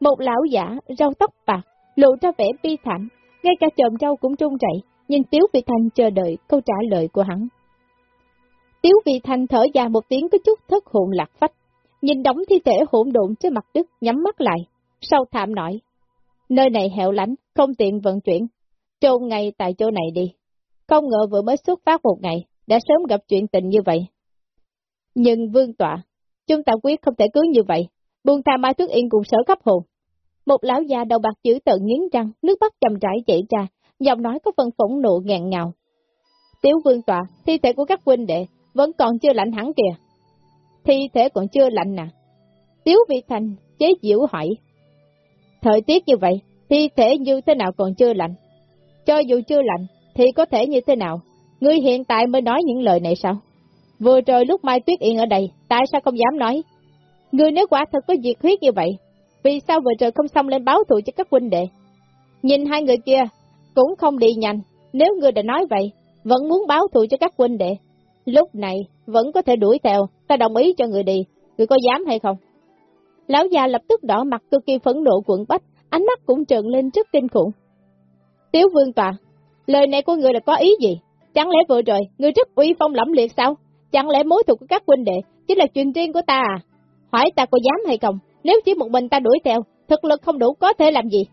A: Một lão giả, râu tóc bạc, lộ ra vẻ bi thảm, ngay cả chòm râu cũng trung chạy, nhìn Tiếu vị thành chờ đợi câu trả lời của hắn. Tiếu vị thành thở dài một tiếng có chút thất hồn lạc phách, nhìn đóng thi thể hỗn độn trên mặt đất, nhắm mắt lại, sau thảm nói. Nơi này hẻo lánh, không tiện vận chuyển, trôn ngay tại chỗ này đi. Không ngờ vừa mới xuất phát một ngày, đã sớm gặp chuyện tình như vậy. Nhưng vương tọa, chúng ta quyết không thể cứ như vậy, buông tha Mai Tuyết Yên cùng sở cấp hồn. Một lão già đầu bạc chữ tợn nghiến răng, nước mắt chầm rãi chảy ra, giọng nói có phần phẫn nộ ngẹn ngào. Tiếu vương tọa, thi thể của các huynh đệ, vẫn còn chưa lạnh hẳn kìa. Thi thể còn chưa lạnh nè. Tiếu Việt Thành chế diễu hỏi. Thời tiết như vậy, thi thể như thế nào còn chưa lạnh? Cho dù chưa lạnh, thì có thể như thế nào? Ngươi hiện tại mới nói những lời này sao? Vừa rồi lúc Mai Tuyết Yên ở đây, tại sao không dám nói? Ngươi nếu quả thật có diệt huyết như vậy, vì sao vừa rồi không xong lên báo thù cho các huynh đệ? Nhìn hai người kia, cũng không đi nhanh, nếu ngươi đã nói vậy, vẫn muốn báo thù cho các huynh đệ, Lúc này, vẫn có thể đuổi theo, ta đồng ý cho người đi, người có dám hay không? Lão già lập tức đỏ mặt cực kỳ phẫn nộ quận bách, ánh mắt cũng trợn lên trước kinh khủng. Tiếu vương tòa, lời này của người là có ý gì? Chẳng lẽ vừa rồi, người rất uy phong lẫm liệt sao? Chẳng lẽ mối thù của các huynh đệ chính là chuyện riêng của ta à? Hỏi ta có dám hay không? Nếu chỉ một mình ta đuổi theo, thực lực không đủ có thể làm gì?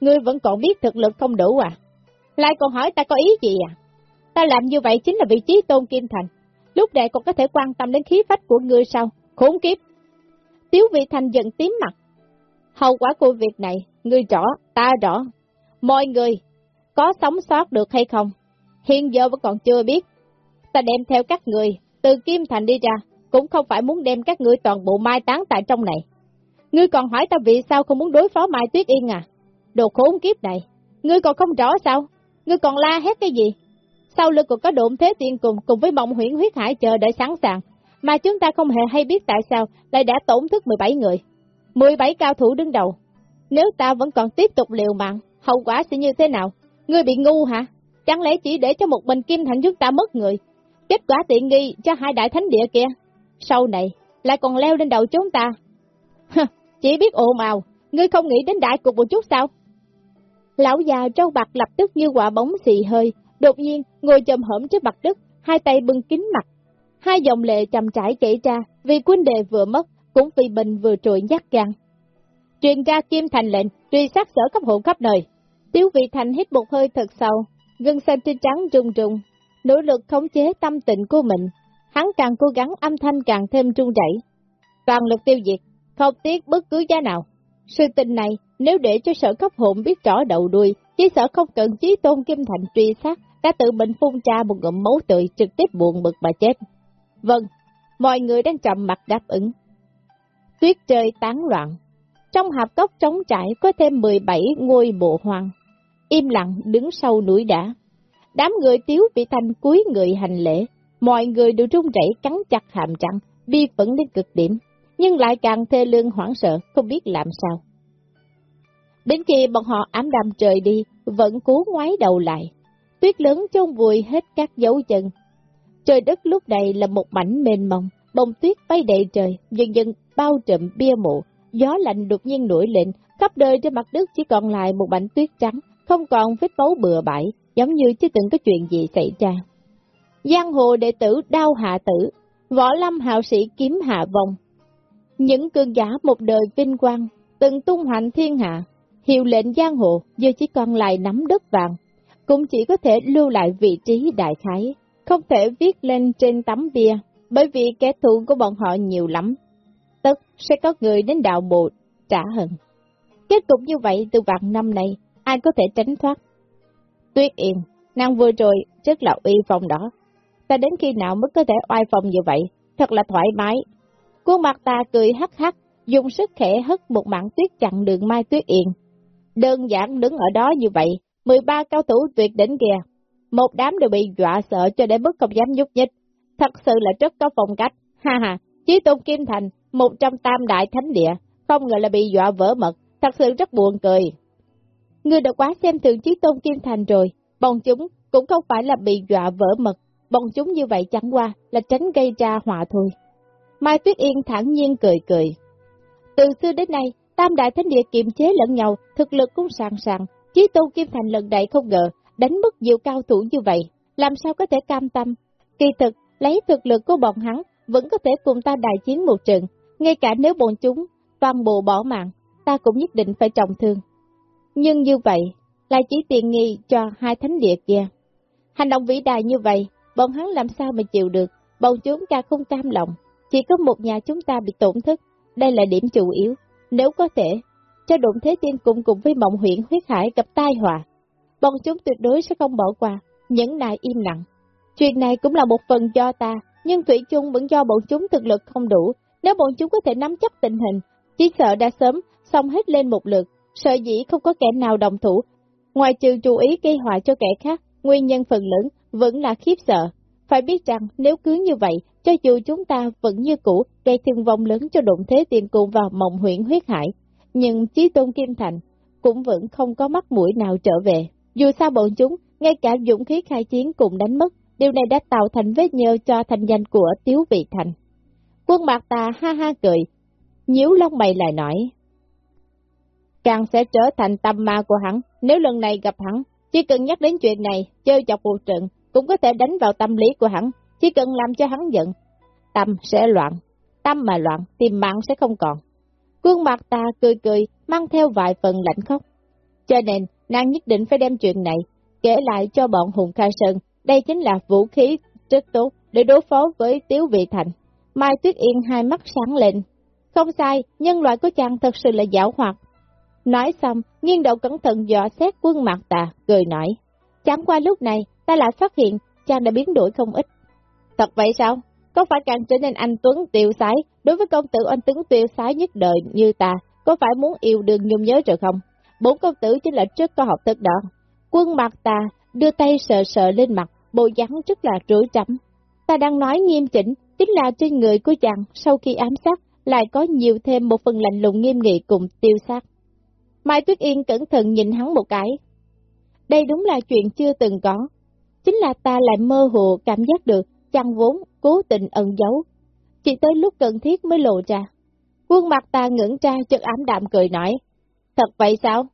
A: Ngươi vẫn còn biết thực lực không đủ à? Lại còn hỏi ta có ý gì à? Ta làm như vậy chính là vị trí tôn kim thành. Lúc này còn có thể quan tâm đến khí phách của ngươi sao? Khốn kiếp! Tiếu vị thành giận tím mặt. Hậu quả của việc này, ngươi rõ, ta rõ. Mọi người, có sống sót được hay không? Hiện giờ vẫn còn chưa biết. Ta đem theo các người, từ Kim Thành đi ra, cũng không phải muốn đem các ngươi toàn bộ mai tán tại trong này. Ngươi còn hỏi ta vì sao không muốn đối phó Mai Tuyết Yên à? Đồ khốn kiếp này, ngươi còn không rõ sao? Ngươi còn la hét cái gì? Sau lưng còn có độn thế tiên cùng cùng với mộng huyễn huyết hải chờ đợi sẵn sàng, mà chúng ta không hề hay biết tại sao lại đã tổn thất 17 người. 17 cao thủ đứng đầu. Nếu ta vẫn còn tiếp tục liều mạng, hậu quả sẽ như thế nào? Ngươi bị ngu hả? Chẳng lẽ chỉ để cho một mình Kim Thành chúng ta mất người? Kết quả tiện nghi cho hai đại thánh địa kia. Sau này, lại còn leo lên đầu chúng ta. chỉ biết ồn ào, ngươi không nghĩ đến đại cục một chút sao? Lão già trâu bạc lập tức như quả bóng xì hơi, đột nhiên ngồi chầm hởm trên mặt đất, hai tay bưng kín mặt. Hai dòng lệ chậm trải chảy ra, vì quân đề vừa mất, cũng vì bình vừa trội nhát gan. Truyền ra kim thành lệnh, truy sát sở cấp hộ khắp nơi. Tiếu vị thành hít một hơi thật sâu, gân xanh trên trắng rung rung, nỗ lực khống chế tâm tình của mình. Hắn càng cố gắng âm thanh càng thêm trung rẩy. Toàn lực tiêu diệt, không tiếc bất cứ giá nào. Sự tình này, nếu để cho sở cấp hộn biết rõ đầu đuôi, chỉ sợ không cần chí tôn kim thành truy sát, đã tự mình phun ra một ngụm máu tươi trực tiếp buồn bực mà chết. Vâng, mọi người đang trầm mặt đáp ứng. Tuyết trời tán loạn. Trong hạp cốc trống trải có thêm 17 ngôi bộ hoang. Im lặng đứng sau núi đá. Đám người tiếu bị thành cuối người hành lễ. Mọi người đều run rẩy cắn chặt hàm răng, bi phẫn đến cực điểm. Nhưng lại càng thê lương hoảng sợ, không biết làm sao. Đến khi bọn họ ám đạm trời đi, vẫn cố ngoái đầu lại. Tuyết lớn chôn vùi hết các dấu chân. Trời đất lúc này là một mảnh mênh mông, bông tuyết bay đầy trời, dần dần bao trùm bia mộ. Gió lạnh đột nhiên nổi lên, khắp đời trên mặt đất chỉ còn lại một mảnh tuyết trắng, không còn vết máu bừa bãi, giống như chưa từng có chuyện gì xảy ra. Giang hồ đệ tử đau hạ tử, võ lâm hào sĩ kiếm hạ vong. Những cường giả một đời vinh quang, từng tung hoành thiên hạ, hiệu lệnh giang hồ giờ chỉ còn lại nắm đất vàng, cũng chỉ có thể lưu lại vị trí đại khái, không thể viết lên trên tấm bia, bởi vì kẻ thù của bọn họ nhiều lắm. Tất sẽ có người đến đạo bộ trả hận. Kết cục như vậy từ vạn năm này, ai có thể tránh thoát? Tuyết yên, nàng vừa rồi rất là uy phong đó. Ta đến khi nào mới có thể oai phong như vậy, thật là thoải mái. Khuôn mặt ta cười hắc hắc, dùng sức khẽ hất một mảng tuyết chặn đường Mai Tuyết Yên. Đơn giản đứng ở đó như vậy, 13 cao thủ tuyệt đỉnh kìa. Một đám đều bị dọa sợ cho đến mức không dám nhúc nhích. Thật sự là rất có phong cách. Ha ha, Chí Tôn Kim Thành, một trong tam đại thánh địa, không ngờ là bị dọa vỡ mật, thật sự rất buồn cười. Người đã quá xem thường Chí Tôn Kim Thành rồi, bọn chúng cũng không phải là bị dọa vỡ mật, bọn chúng như vậy chẳng qua là tránh gây ra họa thôi. Mai Tuyết Yên thẳng nhiên cười cười. Từ xưa đến nay, tam đại thánh địa kiềm chế lẫn nhau, thực lực cũng sàng sàng, Chí Tôn Kim Thành lần này không ngờ, đánh mất nhiều cao thủ như vậy, làm sao có thể cam tâm. Kỳ thực, lấy thực lực của bọn hắn, vẫn có thể cùng ta đại chiến một trận, ngay cả nếu bọn chúng toàn bộ bỏ mạng, ta cũng nhất định phải trọng thương. Nhưng như vậy, lại chỉ tiền nghi cho hai thánh địa kia. Hành động vĩ đại như vậy, bọn hắn làm sao mà chịu được, bọn chúng ta không cam lòng, chỉ có một nhà chúng ta bị tổn thất, đây là điểm chủ yếu. Nếu có thể, cho đụng thế tiên cùng cùng với mộng huyện huyết hải gặp tai họa, bọn chúng tuyệt đối sẽ không bỏ qua, những nại im lặng. Chuyện này cũng là một phần do ta, nhưng Thủy chung vẫn do bọn chúng thực lực không đủ, nếu bọn chúng có thể nắm chắc tình hình, chỉ sợ đã sớm xong hết lên một lượt, sợ dĩ không có kẻ nào đồng thủ, ngoài trừ chú ý gây họa cho kẻ khác, nguyên nhân phần lớn vẫn là khiếp sợ. Phải biết rằng nếu cứ như vậy, cho dù chúng ta vẫn như cũ gây thương vong lớn cho đụng thế tiền cùng vào mộng huyện huyết hải, nhưng Chí Tôn Kim Thành cũng vẫn không có mắt mũi nào trở về. Dù sao bọn chúng, ngay cả dũng khí khai chiến cùng đánh mất, điều này đã tạo thành vết nhơ cho thành danh của Tiếu Vị Thành. Quân mặt ta ha ha cười, nhíu lông mày lại nói. Càng sẽ trở thành tâm ma của hắn, nếu lần này gặp hắn, chỉ cần nhắc đến chuyện này, chơi chọc vụ trận, cũng có thể đánh vào tâm lý của hắn, chỉ cần làm cho hắn giận. Tâm sẽ loạn, tâm mà loạn, tìm mạng sẽ không còn. Quân mặt ta cười cười, mang theo vài phần lạnh khóc. Cho nên, nàng nhất định phải đem chuyện này, kể lại cho bọn Hùng Khai Sơn, đây chính là vũ khí rất tốt để đối phó với Tiếu Vị Thành. Mai Tuyết Yên hai mắt sáng lên. Không sai, nhân loại của chàng thật sự là giảo hoạt. Nói xong, nghiêng đầu cẩn thận dò xét quân mặt tà, cười nói. Chẳng qua lúc này, ta lại phát hiện chàng đã biến đổi không ít. Thật vậy sao? Có phải càng trở nên anh Tuấn tiêu sái, đối với công tử anh Tuấn tiêu sái nhất đời như ta, có phải muốn yêu đương nhung nhớ rồi không? Bốn công tử chính là trước có học thức đó. Quân mặt ta đưa tay sờ sờ lên mặt, bộ dáng rất là rối rắm. Ta đang nói nghiêm chỉnh, chính là trên người của chàng sau khi ám sát, lại có nhiều thêm một phần lạnh lùng nghiêm nghị cùng tiêu sát. Mai Tuyết Yên cẩn thận nhìn hắn một cái. Đây đúng là chuyện chưa từng có. Chính là ta lại mơ hồ cảm giác được chăng vốn cố tình ẩn giấu. Chỉ tới lúc cần thiết mới lộ ra. Quân mặt ta ngưỡng ra chợt ám đạm cười nói. Thật vậy sao?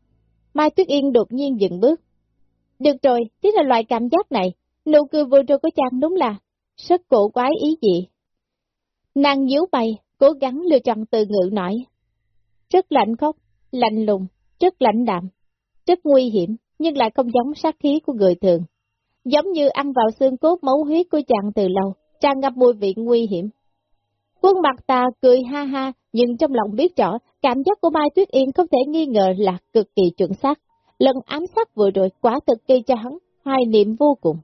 A: Mai Tuyết Yên đột nhiên dừng bước. Được rồi, chính là loại cảm giác này. Nụ cười vừa rồi của chàng đúng là rất cổ quái ý gì. Nàng nhíu mày, cố gắng lựa chọn từ ngữ nói. Rất lạnh khóc, lạnh lùng, rất lãnh đạm, rất nguy hiểm, nhưng lại không giống sát khí của người thường. Giống như ăn vào xương cốt máu huyết của chàng từ lâu, tràn ngập mùi vị nguy hiểm. Quân mặt ta cười ha ha, nhưng trong lòng biết rõ, cảm giác của Mai Tuyết Yên không thể nghi ngờ là cực kỳ chuẩn xác. Lần ám sát vừa rồi quả thực gây cho hắn, hoài niệm vô cùng.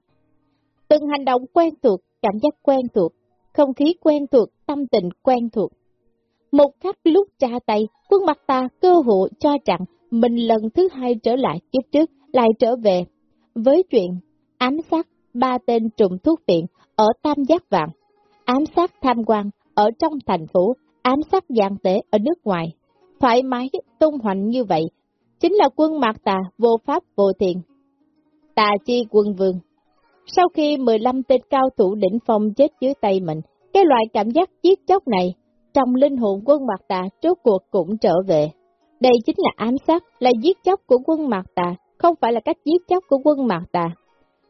A: Từng hành động quen thuộc, cảm giác quen thuộc, không khí quen thuộc, tâm tình quen thuộc. Một khắc lúc tra tay, quân mặt ta cơ hội cho rằng mình lần thứ hai trở lại kiếp trước, lại trở về. Với chuyện ám sát ba tên trùng thuốc viện ở Tam Giác Vàng, ám sát tham quan ở trong thành phố, ám sát giang tế ở nước ngoài. Thoải mái, tung hoành như vậy, chính là quân mạc tà vô pháp vô thiện. Tà chi quân vương Sau khi 15 tên cao thủ đỉnh phong chết dưới tay mình, cái loại cảm giác giết chóc này, trong linh hồn quân mạc tà trước cuộc cũng trở về. Đây chính là ám sát, là giết chóc của quân mạc tà, không phải là cách giết chóc của quân mạc tà.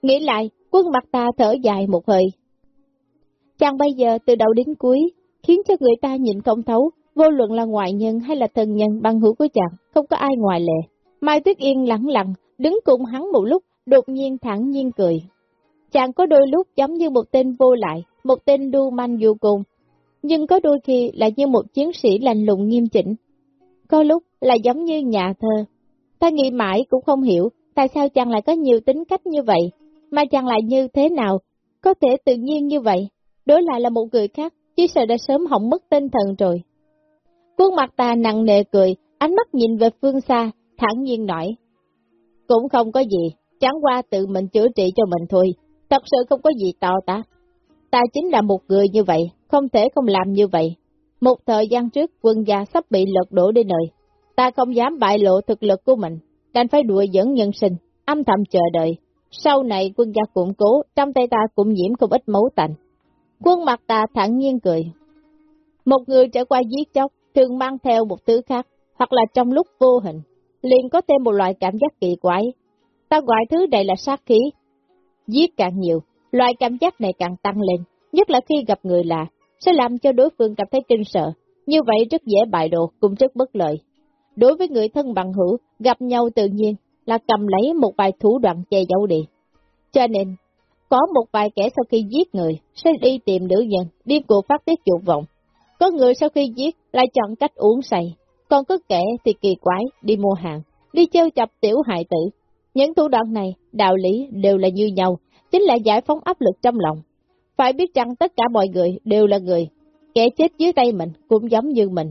A: Nghĩ lại, quân mạc tà thở dài một hơi. Chàng bây giờ từ đầu đến cuối, khiến cho người ta nhìn không thấu, vô luận là ngoại nhân hay là thần nhân bằng hữu của chàng, không có ai ngoài lệ. Mai Tuyết Yên lặng lặng, đứng cùng hắn một lúc, đột nhiên thẳng nhiên cười. Chàng có đôi lúc giống như một tên vô lại, một tên đu manh vô cùng, nhưng có đôi khi lại như một chiến sĩ lành lùng nghiêm chỉnh. Có lúc là giống như nhà thơ. Ta nghĩ mãi cũng không hiểu, tại sao chàng lại có nhiều tính cách như vậy, mà chàng lại như thế nào, có thể tự nhiên như vậy, đối lại là một người khác, chỉ sợ đã sớm hỏng mất tinh thần rồi. Khuôn mặt ta nặng nề cười, ánh mắt nhìn về phương xa, thẳng nhiên nói. Cũng không có gì, chẳng qua tự mình chữa trị cho mình thôi, thật sự không có gì to ta. Ta chính là một người như vậy, không thể không làm như vậy. Một thời gian trước, quân gia sắp bị lật đổ đến nơi. Ta không dám bại lộ thực lực của mình, đành phải đùa dẫn nhân sinh, âm thầm chờ đợi. Sau này quân gia củng cố, trong tay ta cũng nhiễm không ít máu tạnh. Quân mặt ta thẳng nhiên cười. Một người trải qua giết chóc, thường mang theo một thứ khác, hoặc là trong lúc vô hình, liền có thêm một loại cảm giác kỳ quái. Ta gọi thứ này là sát khí. Giết càng nhiều, loại cảm giác này càng tăng lên, nhất là khi gặp người lạ, sẽ làm cho đối phương cảm thấy kinh sợ. Như vậy rất dễ bại đồ, cũng rất bất lợi. Đối với người thân bằng hữu, gặp nhau tự nhiên là cầm lấy một vài thủ đoạn che giấu đi. Cho nên, có một vài kẻ sau khi giết người, sẽ đi tìm nữ nhân, điên cuồng phát tiết dục vọng. Có người sau khi giết lại chọn cách uống say, còn có kẻ thì kỳ quái, đi mua hàng, đi trêu chọc tiểu hại tử. Những thủ đoạn này, đạo lý đều là như nhau, chính là giải phóng áp lực trong lòng. Phải biết rằng tất cả mọi người đều là người, kẻ chết dưới tay mình cũng giống như mình.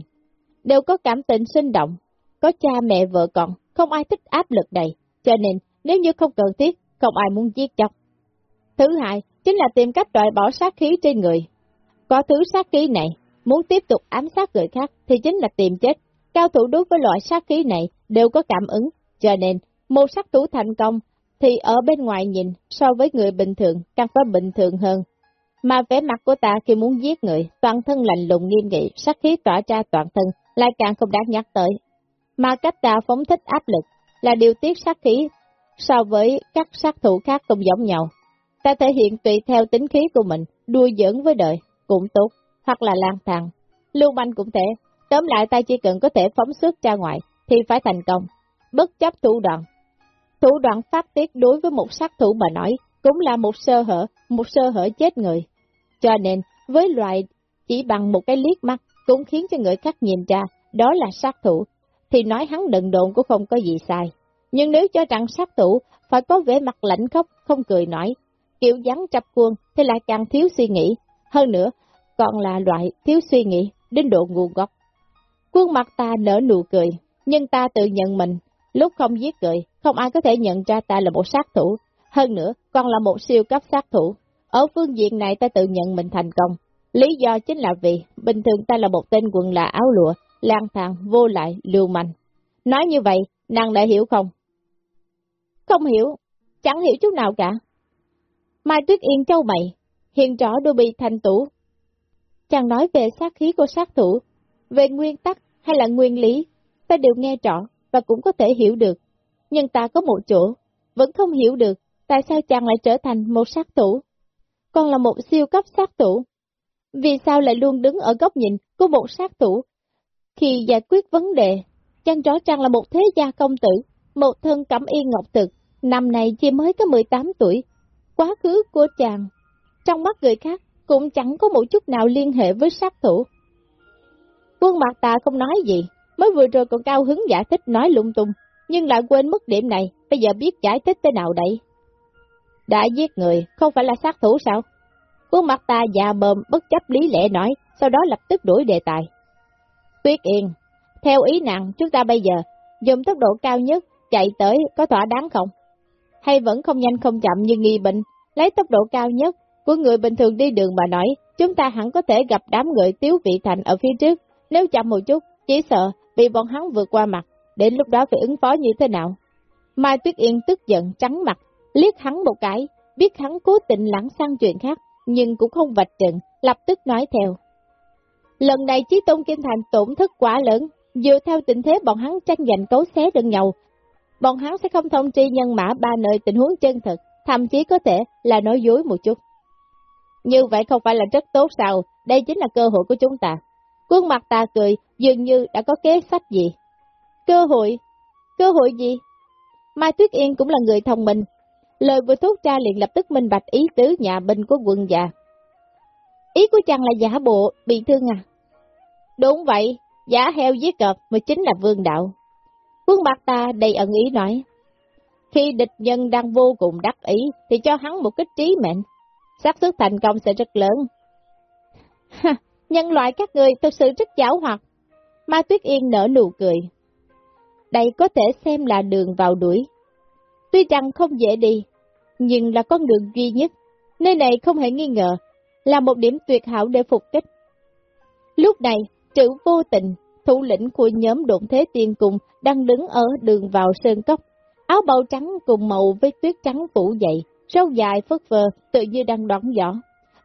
A: Đều có cảm tình sinh động, có cha mẹ vợ con, không ai thích áp lực này, cho nên nếu như không cần thiết, không ai muốn giết chóc. Thứ hai, chính là tìm cách loại bỏ sát khí trên người. Có thứ sát khí này, muốn tiếp tục ám sát người khác thì chính là tìm chết. Cao thủ đối với loại sát khí này đều có cảm ứng, cho nên một sát thủ thành công thì ở bên ngoài nhìn so với người bình thường càng phải bình thường hơn. Mà vẻ mặt của ta khi muốn giết người, toàn thân lạnh lùng nghiêm nghị, sát khí tỏa ra toàn thân, lại càng không đáng nhắc tới. Mà cách ta phóng thích áp lực là điều tiết sát khí so với các sát thủ khác không giống nhau. Ta thể hiện tùy theo tính khí của mình, đuôi dẫn với đời, cũng tốt, hoặc là lang thang. Lưu manh cũng thể, tóm lại ta chỉ cần có thể phóng xuất ra ngoài, thì phải thành công, bất chấp thủ đoạn. Thủ đoạn phát tiết đối với một sát thủ mà nói, cũng là một sơ hở, một sơ hở chết người. Cho nên, với loại chỉ bằng một cái liếc mắt, cũng khiến cho người khác nhìn ra, đó là sát thủ, thì nói hắn đần độn cũng không có gì sai. Nhưng nếu cho rằng sát thủ phải có vẻ mặt lạnh khóc, không cười nói, kiểu dáng trập quân thì lại càng thiếu suy nghĩ. Hơn nữa, còn là loại thiếu suy nghĩ, đến độ ngu ngốc. Quân mặt ta nở nụ cười, nhưng ta tự nhận mình, lúc không giết cười, không ai có thể nhận ra ta là một sát thủ. Hơn nữa, còn là một siêu cấp sát thủ. Ở phương diện này ta tự nhận mình thành công. Lý do chính là vì, bình thường ta là một tên quần là áo lụa, lang thang, vô lại, lưu manh. Nói như vậy, nàng đã hiểu không? Không hiểu, chẳng hiểu chút nào cả. Mai Tuyết Yên châu mày, hiện rõ đôi bị thành tủ. Chàng nói về sát khí của sát thủ, về nguyên tắc hay là nguyên lý, ta đều nghe rõ và cũng có thể hiểu được. Nhưng ta có một chỗ, vẫn không hiểu được tại sao chàng lại trở thành một sát thủ. Còn là một siêu cấp sát thủ. Vì sao lại luôn đứng ở góc nhìn của một sát thủ? Khi giải quyết vấn đề, chàng rõ ràng là một thế gia công tử, một thân cẩm y ngọc thực, năm nay chỉ mới có 18 tuổi. Quá khứ của chàng, trong mắt người khác, cũng chẳng có một chút nào liên hệ với sát thủ. Quân mặt ta không nói gì, mới vừa rồi còn cao hứng giải thích nói lung tung, nhưng lại quên mất điểm này, bây giờ biết giải thích thế nào đây? Đã giết người, không phải là sát thủ sao? Quân mặt ta già bờm bất chấp lý lẽ nói, sau đó lập tức đổi đề tài. Tuyết Yên, theo ý nặng, chúng ta bây giờ dùng tốc độ cao nhất chạy tới có thỏa đáng không? Hay vẫn không nhanh không chậm như nghi bệnh, lấy tốc độ cao nhất của người bình thường đi đường mà nói, chúng ta hẳn có thể gặp đám người tiếu vị thành ở phía trước, nếu chậm một chút, chỉ sợ bị bọn hắn vượt qua mặt, đến lúc đó phải ứng phó như thế nào. Mai Tuyết Yên tức giận trắng mặt, liếc hắn một cái, biết hắn cố tình lẳng sang chuyện khác, nhưng cũng không vạch trần, lập tức nói theo. Lần này Chí Tôn Kim Thành tổn thất quá lớn, dựa theo tình thế bọn hắn tranh giành cấu xé lẫn nhau. Bọn hắn sẽ không thông tri nhân mã ba nơi tình huống chân thực, thậm chí có thể là nói dối một chút. Như vậy không phải là rất tốt sao, đây chính là cơ hội của chúng ta. Quân mặt ta cười, dường như đã có kế sách gì. Cơ hội? Cơ hội gì? Mai Tuyết Yên cũng là người thông minh. Lời vừa thốt ra liền lập tức minh bạch ý tứ nhà binh của quân già. Ý của chàng là giả bộ, bị thương à? Đúng vậy, giả heo giết cọp mới chính là vương đạo. Quân bạc ta đầy ẩn ý nói. Khi địch nhân đang vô cùng đắc ý, thì cho hắn một kích trí mệnh. xác suất thành công sẽ rất lớn. nhân loại các người thực sự rất giáo hoạt. Ma Tuyết Yên nở nụ cười. Đây có thể xem là đường vào đuổi. Tuy rằng không dễ đi, nhưng là con đường duy nhất. Nơi này không hề nghi ngờ, là một điểm tuyệt hảo để phục kích. Lúc này, trữ vô tình, thủ lĩnh của nhóm độn thế tiên cùng đang đứng ở đường vào sơn cốc. Áo bào trắng cùng màu với tuyết trắng phủ dậy, râu dài phất phơ, tự như đang đoán giỏ.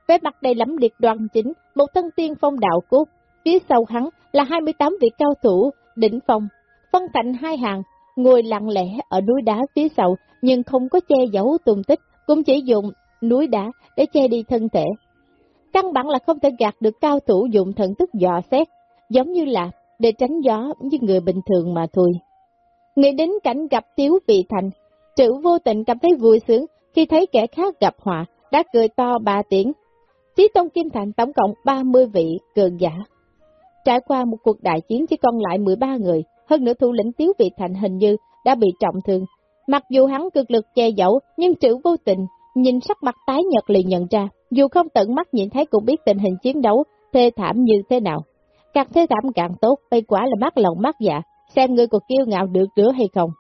A: Vẻ mặt đầy lắm liệt đoan chính, một thân tiên phong đạo cốt, phía sau hắn là 28 vị cao thủ, đỉnh phong, phân thành hai hàng, ngồi lặng lẽ ở núi đá phía sau, nhưng không có che giấu tung tích, cũng chỉ dùng núi đá để che đi thân thể. Căn bản là không thể gạt được cao thủ dùng thần thức dò xét, giống như là để tránh gió như người bình thường mà thôi. Nghĩ đến cảnh gặp Tiếu Vị Thành, trữ vô tình cảm thấy vui sướng khi thấy kẻ khác gặp họa, đã cười to ba tiếng. Chí Tông Kim Thành tổng cộng 30 vị cường giả. Trải qua một cuộc đại chiến chỉ còn lại 13 người, hơn nữa thủ lĩnh Tiếu Vị Thành hình như đã bị trọng thương. Mặc dù hắn cực lực che giấu, nhưng trữ vô tình, nhìn sắc mặt tái nhật liền nhận ra, dù không tận mắt nhìn thấy cũng biết tình hình chiến đấu thê thảm như thế nào. Càng thế thảm càng tốt, đây quả là mắt lòng mắt dạ, xem ngươi còn kiêu ngạo được nữa hay không.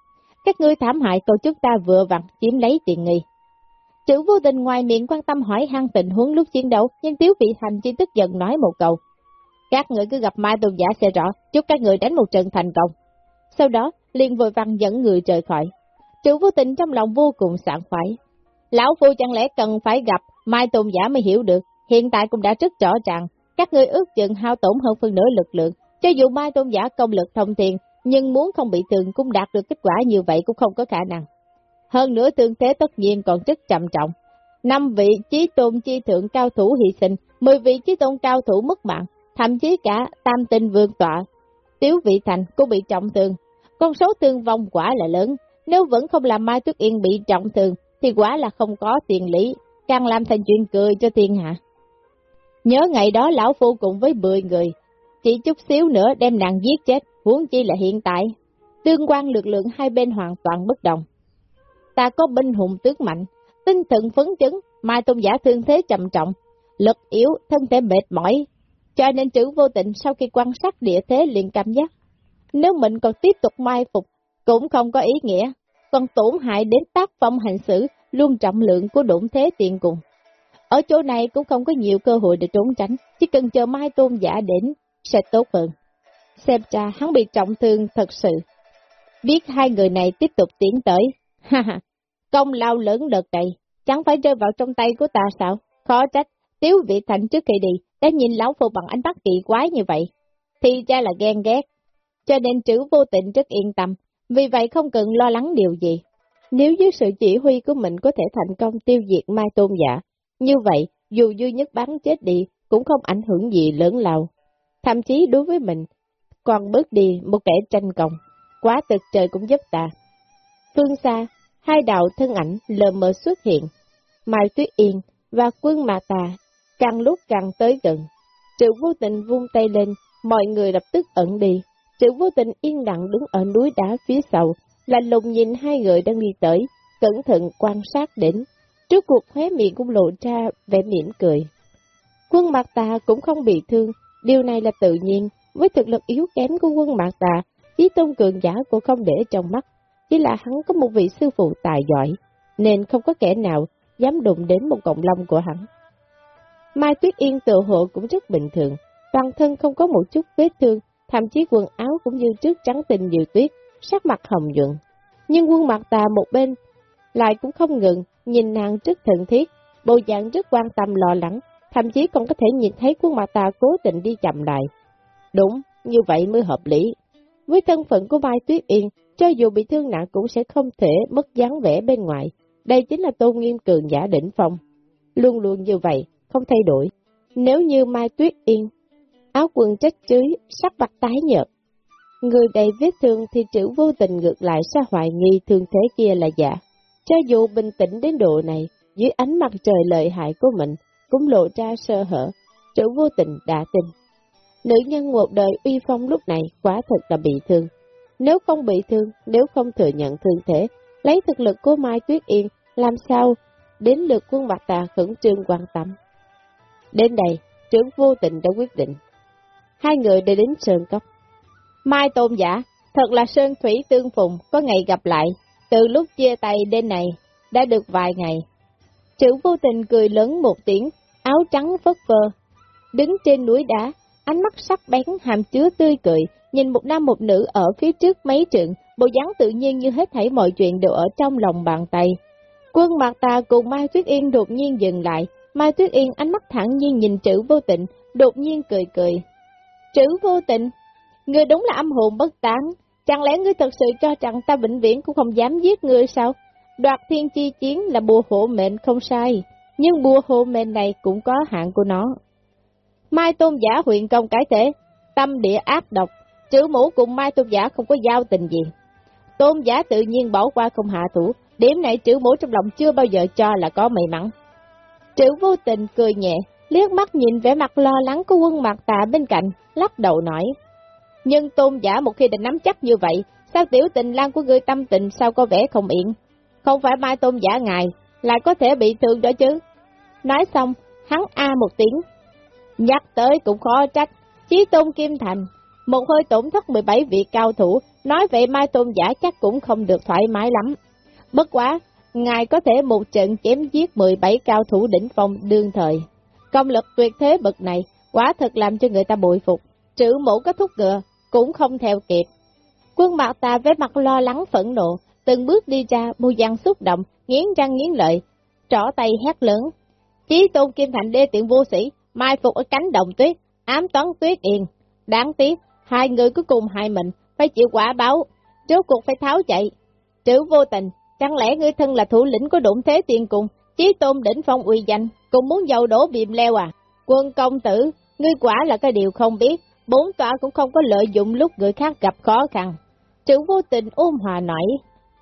A: Các ngươi thảm hại cầu chúng ta vừa vặn chiếm lấy tiền nghi. Chữ vô tình ngoài miệng quan tâm hỏi han tình huống lúc chiến đấu, nhưng Tiếu Vị Thành chỉ tức giận nói một câu. Các người cứ gặp Mai Tôn Giả sẽ rõ, chúc các người đánh một trận thành công. Sau đó, liền vội vàng dẫn người rời khỏi. Chữ vô tình trong lòng vô cùng sảng khoái. Lão Phu chẳng lẽ cần phải gặp Mai Tôn Giả mới hiểu được, hiện tại cũng đã rất rõ ràng, các người ước chừng hao tổn hơn phần nửa lực lượng, cho dù Mai Tôn Giả công lực thông thiền, nhưng muốn không bị thương cũng đạt được kết quả như vậy cũng không có khả năng. Hơn nữa tương thế tất nhiên còn rất trầm trọng. Năm vị trí tôn chi thượng cao thủ hy sinh, mười vị trí tôn cao thủ mất mạng, thậm chí cả tam tinh vương tọa, tiếu vị thành cũng bị trọng thương. Con số thương vong quả là lớn, nếu vẫn không làm Mai Tuyết Yên bị trọng thương, thì quả là không có tiền lý, càng làm thành chuyện cười cho thiên hạ. Nhớ ngày đó lão phu cùng với 10 người, chỉ chút xíu nữa đem nàng giết chết, huống chi là hiện tại. Tương quan lực lượng hai bên hoàn toàn bất đồng. Ta có binh hùng tướng mạnh, tinh thần phấn chấn, mai tôn giả thương thế trầm trọng, lực yếu, thân thể mệt mỏi. Cho nên chữ vô tình sau khi quan sát địa thế liền cảm giác, nếu mình còn tiếp tục mai phục, cũng không có ý nghĩa, còn tổn hại đến tác phong hành xử, luôn trọng lượng của đụng thế tiền cùng. Ở chỗ này cũng không có nhiều cơ hội để trốn tránh, chỉ cần chờ mai tôn giả đến, sẽ tốt hơn. Xem ra hắn bị trọng thương thật sự. Biết hai người này tiếp tục tiến tới, ha ha, công lao lớn đợt này, chẳng phải rơi vào trong tay của ta sao? Khó trách, tiếu vị thành trước khi đi, đã nhìn lão phu bằng ánh mắt kỳ quái như vậy. Thì ra là ghen ghét. Cho nên trữ vô tình rất yên tâm, vì vậy không cần lo lắng điều gì. Nếu dưới sự chỉ huy của mình có thể thành công tiêu diệt Mai Tôn Giả, như vậy, dù duy nhất bắn chết đi, cũng không ảnh hưởng gì lớn lao. Thậm chí đối với mình, còn bớt đi một kẻ tranh công, quá tuyệt trời cũng giúp ta. Phương xa, hai đạo thân ảnh lờ mờ xuất hiện, Mai Tuyết Yên và quân Mạ Tà càng lúc càng tới gần. Triệu vô tình vung tay lên, mọi người lập tức ẩn đi. Triệu vô tình yên lặng đứng ở núi đá phía sau, lạnh lùng nhìn hai người đang đi tới, cẩn thận quan sát đến. Trước cuộc khóe miệng cũng lộ ra vẻ mỉm cười. Quân mặt Tà cũng không bị thương, điều này là tự nhiên, với thực lực yếu kém của quân mặt Tà, chí tôn cường giả cũng không để trong mắt, chỉ là hắn có một vị sư phụ tài giỏi, nên không có kẻ nào dám đụng đến một cộng lông của hắn. Mai Tuyết Yên tự hộ cũng rất bình thường, toàn thân không có một chút vết thương, thậm chí quần áo cũng như trước trắng tình như tuyết, sắc mặt hồng nhuận. Nhưng quân mặt tà một bên lại cũng không ngừng, nhìn nàng rất thân thiết, bộ dạng rất quan tâm lo lắng, thậm chí còn có thể nhìn thấy khuôn mặt tà cố tình đi chậm lại. Đúng, như vậy mới hợp lý. Với thân phận của Mai Tuyết Yên, cho dù bị thương nặng cũng sẽ không thể mất dáng vẻ bên ngoài. Đây chính là tôn nghiêm cường giả đỉnh phong. Luôn luôn như vậy, không thay đổi. Nếu như Mai Tuyết Yên, áo quần trách chưới, sắc mặt tái nhợt, người đầy vết thương thì chữ vô tình ngược lại sẽ hoài nghi thương thế kia là giả. Cho dù bình tĩnh đến độ này, dưới ánh mặt trời lợi hại của mình, cũng lộ ra sơ hở, chữ vô tình đã tin. Nữ nhân một đời uy phong lúc này quá thật là bị thương. Nếu không bị thương, nếu không thừa nhận thương thế, lấy thực lực của Mai Tuyết Yên, làm sao đến lượt quân mặt tà khẩn trương quan tâm. Đến đây, trưởng vô tình đã quyết định. Hai người đi đến Sơn Cốc. Mai Tôn Giả, thật là Sơn Thủy Tương Phùng, có ngày gặp lại. Từ lúc chia tay đến này, đã được vài ngày. chữ vô tình cười lớn một tiếng, áo trắng phất phơ. Đứng trên núi đá, ánh mắt sắc bén hàm chứa tươi cười, nhìn một nam một nữ ở phía trước mấy trượng, bộ dáng tự nhiên như hết thảy mọi chuyện đều ở trong lòng bàn tay. Quân mặt tà cùng Mai Tuyết Yên đột nhiên dừng lại, Mai Tuyết Yên ánh mắt thẳng nhiên nhìn chữ vô tình đột nhiên cười cười. chữ vô tình ngươi đúng là âm hồn bất tán, chẳng lẽ ngươi thật sự cho rằng ta vĩnh viễn cũng không dám giết ngươi sao? Đoạt thiên chi chiến là bùa hộ mệnh không sai, nhưng bùa hộ mệnh này cũng có hạn của nó. Mai tôn giả huyện công cái thế, tâm địa ác độc, chữ mũ cùng Mai tôn giả không có giao tình gì. Tôn giả tự nhiên bỏ qua không hạ thủ, điểm này chữ mũ trong lòng chưa bao giờ cho là có may mắn. Chữ vô tình cười nhẹ, liếc mắt nhìn vẻ mặt lo lắng của quân mặt tạ bên cạnh, lắc đầu nói. Nhưng tôn giả một khi định nắm chắc như vậy, sao tiểu tình lang của ngươi tâm tình sao có vẻ không yên? Không phải mai tôn giả ngài, lại có thể bị thương đó chứ. Nói xong, hắn a một tiếng. Nhắc tới cũng khó trách, chí tôn kim thành, một hơi tổn thất 17 vị cao thủ, nói vậy mai tôn giả chắc cũng không được thoải mái lắm. Bất quá, ngài có thể một trận chém giết 17 cao thủ đỉnh phong đương thời. Công lực tuyệt thế bậc này, quả thật làm cho người ta bội phục. Trữ mũ có thúc ngựa, cũng không theo kịp. Quân mạo ta với mặt lo lắng phẫn nộ, từng bước đi ra, mùi dằn xúc động, nghiến răng nghiến lợi, trỏ tay hét lớn. Chí tôn kim thành đê tiện vô sĩ, mai phục ở cánh đồng tuyết, ám toán tuyết yên. Đáng tiếc, hai người cuối cùng hai mình, phải chịu quả báo, trước cuộc phải tháo chạy. Trữ vô tình, chẳng lẽ ngươi thân là thủ lĩnh của đụng thế tiền cùng, chí tôn đỉnh phong uy danh, cũng muốn dầu đổ bìm leo à? Quân công tử, ngươi quả là cái điều không biết, bốn tòa cũng không có lợi dụng lúc người khác gặp khó khăn. trưởng vô tình ôm hòa nói,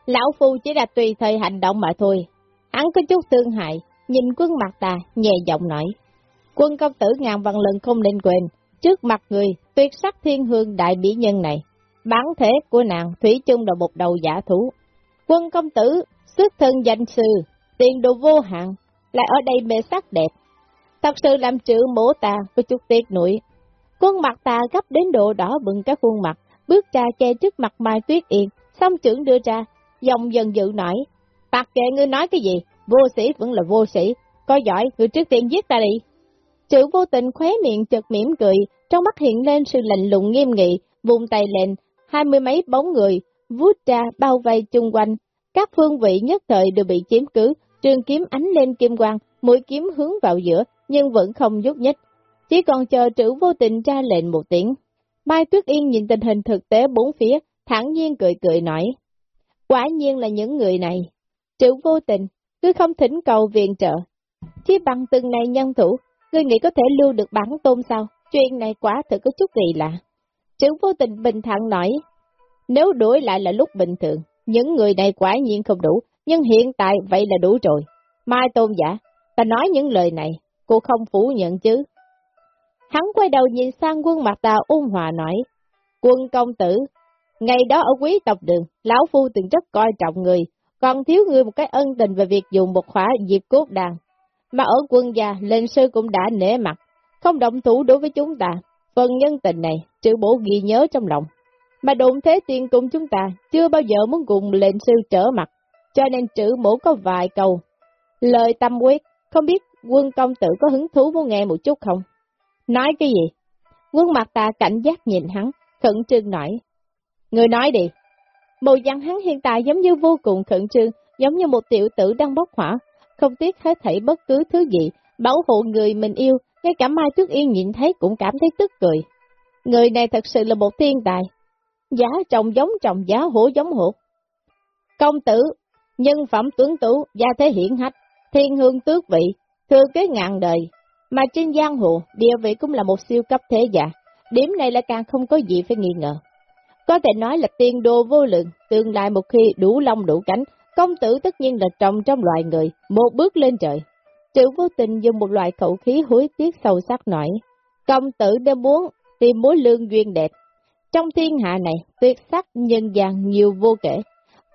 A: lão phu chỉ là tùy thời hành động mà thôi. Hắn có chút thương hại, nhìn quân mặt ta, nhẹ giọng nói. Quân công tử ngàn vạn lần không nên quên, trước mặt người, tuyệt sắc thiên hương đại mỹ nhân này. Bản thể của nàng Thủy chung là một đầu giả thú. Quân công tử, xuất thân danh sư, tiền đồ vô hạn, lại ở đây mê sắc đẹp. Thật sự làm chữ mổ ta có chút tiếc nuối. Quân mặt ta gấp đến độ đỏ bừng cái khuôn mặt, bước ra che trước mặt Mai Tuyết Yên, xong trưởng đưa ra, dòng dần dự nổi. bạc kệ ngươi nói cái gì, vô sĩ vẫn là vô sĩ, coi giỏi, người trước tiên giết ta đi. Chữ vô tình khóe miệng chợt mỉm cười, trong mắt hiện lên sự lạnh lùng nghiêm nghị, vùng tay lên, hai mươi mấy bóng người, vút ra bao vây chung quanh, các phương vị nhất thời đều bị chiếm cứ, trường kiếm ánh lên kim quang, mũi kiếm hướng vào giữa, nhưng vẫn không nhúc nhích. Chỉ còn chờ trữ vô tình ra lệnh một tiếng. Mai Tuyết Yên nhìn tình hình thực tế bốn phía, thẳng nhiên cười cười nói. Quả nhiên là những người này. Trữ vô tình, cứ không thỉnh cầu viện trợ. Chỉ bằng từng này nhân thủ, ngươi nghĩ có thể lưu được bản tôn sao? Chuyện này quá thật có chút gì lạ. Trữ vô tình bình thản nói, nếu đuổi lại là lúc bình thường, những người này quả nhiên không đủ, nhưng hiện tại vậy là đủ rồi. Mai tôn giả, ta nói những lời này, cô không phủ nhận chứ. Hắn quay đầu nhìn sang quân mặt tà ôn hòa nói, quân công tử, ngày đó ở quý tộc đường, lão phu từng rất coi trọng người, còn thiếu người một cái ân tình về việc dùng một khóa diệp cốt đàn. Mà ở quân gia, lệnh sư cũng đã nể mặt, không động thủ đối với chúng ta. Phần nhân tình này, chữ bổ ghi nhớ trong lòng. Mà đụng thế tiên cùng chúng ta, chưa bao giờ muốn cùng lệnh sư trở mặt, cho nên trữ bổ có vài câu. Lời tâm quyết, không biết quân công tử có hứng thú muốn nghe một chút không? Nói cái gì? Quân mặt ta cảnh giác nhìn hắn, khẩn trương nói. Người nói đi. Màu dặn hắn hiện tại giống như vô cùng khẩn trương, giống như một tiểu tử đang bốc hỏa, không tiếc hết thảy bất cứ thứ gì, bảo hộ người mình yêu, ngay cả Mai Tuyết Yên nhìn thấy cũng cảm thấy tức cười. Người này thật sự là một thiên tài. Giá trồng giống trồng giá hổ giống hổ. Công tử, nhân phẩm tuấn tú, gia thế hiển hách, thiên hương tước vị, thừa kế ngàn đời. Mà trên giang hồ, địa vị cũng là một siêu cấp thế giả. Điểm này là càng không có gì phải nghi ngờ. Có thể nói là tiên đồ vô lượng, tương lai một khi đủ lông đủ cánh, công tử tất nhiên là trồng trong loài người, một bước lên trời. Trữ vô tình dùng một loại khẩu khí hối tiếc sâu sắc nổi. công tử đã muốn tìm mối lương duyên đẹp. Trong thiên hạ này, tuyệt sắc nhân gian nhiều vô kể.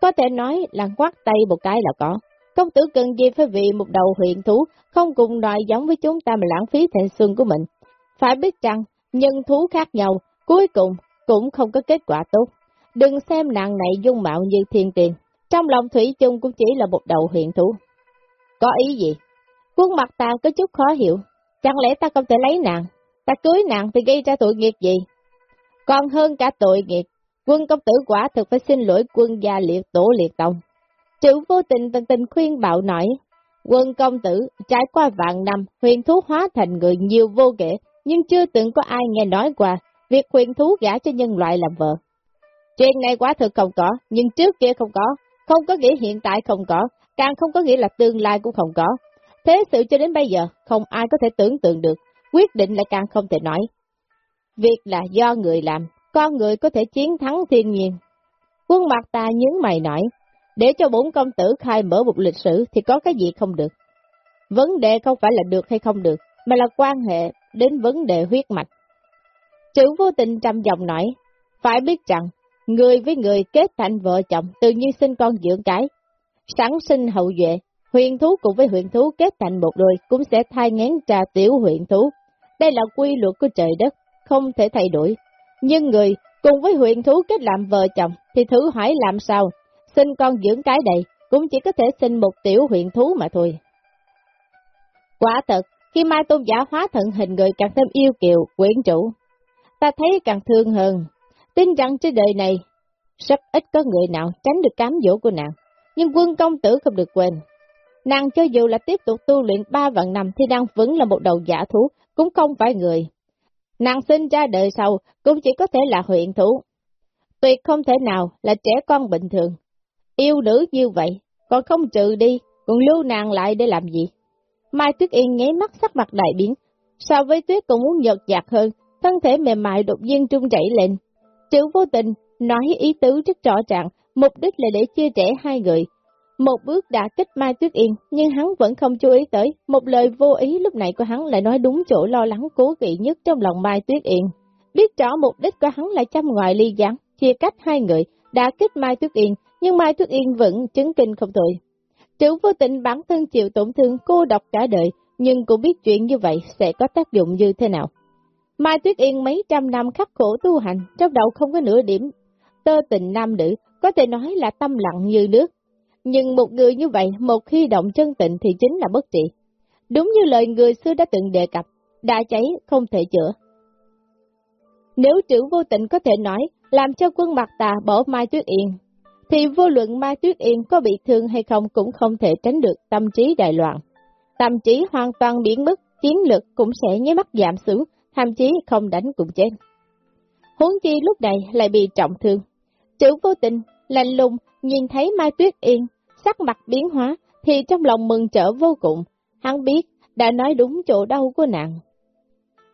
A: Có thể nói là quát tay một cái là có. Công tử cần gì phải vì một đầu huyện thú, không cùng loại giống với chúng ta mà lãng phí thanh xuân của mình. Phải biết rằng, nhân thú khác nhau, cuối cùng cũng không có kết quả tốt. Đừng xem nàng này dung mạo như thiên tiền, trong lòng Thủy chung cũng chỉ là một đầu huyện thú. Có ý gì? Quân mặt ta có chút khó hiểu, chẳng lẽ ta không thể lấy nàng, ta cưới nàng thì gây ra tội nghiệp gì? Còn hơn cả tội nghiệp, quân công tử quả thực phải xin lỗi quân gia liệt tổ liệt tông. Chữ vô tình tận tình khuyên bảo nói, quân công tử trải qua vạn năm, huyền thú hóa thành người nhiều vô kể, nhưng chưa từng có ai nghe nói qua việc huyền thú gả cho nhân loại làm vợ. Chuyện này quá thực không có, nhưng trước kia không có, không có nghĩa hiện tại không có, càng không có nghĩa là tương lai cũng không có. Thế sự cho đến bây giờ, không ai có thể tưởng tượng được, quyết định lại càng không thể nói. Việc là do người làm, con người có thể chiến thắng thiên nhiên. Quân mặt ta nhướng mày nói, để cho bốn công tử khai mở một lịch sử thì có cái gì không được. Vấn đề không phải là được hay không được, mà là quan hệ đến vấn đề huyết mạch. Chữ vô tình trầm giọng nói, phải biết rằng, người với người kết thành vợ chồng tự nhiên sinh con dưỡng cái, sẵn sinh hậu duệ, huyền thú cùng với huyền thú kết thành một đôi cũng sẽ thai ngén trà tiểu huyền thú. Đây là quy luật của trời đất, không thể thay đổi. Nhưng người cùng với huyền thú kết làm vợ chồng thì thử hỏi làm sao, sinh con dưỡng cái đầy cũng chỉ có thể sinh một tiểu huyện thú mà thôi. Quả thật, khi Mai Tôn giả hóa thận hình người càng thêm yêu kiều, quyến chủ, ta thấy càng thương hơn. Tin rằng trên đời này, rất ít có người nào tránh được cám dỗ của nàng. Nhưng quân công tử không được quên. Nàng cho dù là tiếp tục tu luyện ba vạn năm thì nàng vẫn là một đầu giả thú, cũng không phải người. Nàng sinh ra đời sau cũng chỉ có thể là huyện thú. Tuyệt không thể nào là trẻ con bình thường. Yêu nữ như vậy, còn không trừ đi, còn lưu nàng lại để làm gì? Mai Tuyết Yên nháy mắt sắc mặt đại biến, so với Tuyết còn muốn nhợt nhạt hơn, thân thể mềm mại đột nhiên trung chảy lên. Chữ vô tình, nói ý tứ rất rõ ràng, mục đích là để chia rẽ hai người. Một bước đã kích Mai Tuyết Yên, nhưng hắn vẫn không chú ý tới, một lời vô ý lúc này của hắn lại nói đúng chỗ lo lắng cố kỵ nhất trong lòng Mai Tuyết Yên. Biết rõ mục đích của hắn là chăm ngoài ly gián, chia cách hai người, đã kích Mai Tuyết Yên, nhưng Mai Tuyết Yên vẫn chứng kinh không thôi. Trữ vô tình bản thân chịu tổn thương cô độc cả đời, nhưng cũng biết chuyện như vậy sẽ có tác dụng như thế nào. Mai Tuyết Yên mấy trăm năm khắc khổ tu hành, trong đầu không có nửa điểm. Tơ tình nam nữ, có thể nói là tâm lặng như nước. Nhưng một người như vậy, một khi động chân tình thì chính là bất trị. Đúng như lời người xưa đã từng đề cập, đã cháy không thể chữa. Nếu trữ vô tình có thể nói, làm cho quân mặt tà bỏ Mai Tuyết Yên, thì vô luận Mai Tuyết Yên có bị thương hay không cũng không thể tránh được tâm trí đại loạn. Tâm trí hoàn toàn biến mất, chiến lực cũng sẽ nháy mắt giảm xuống, thậm chí không đánh cũng chết. Huống chi lúc này lại bị trọng thương. Chữ vô tình, lạnh lùng, nhìn thấy Mai Tuyết Yên, sắc mặt biến hóa, thì trong lòng mừng trở vô cùng. Hắn biết, đã nói đúng chỗ đau của nàng.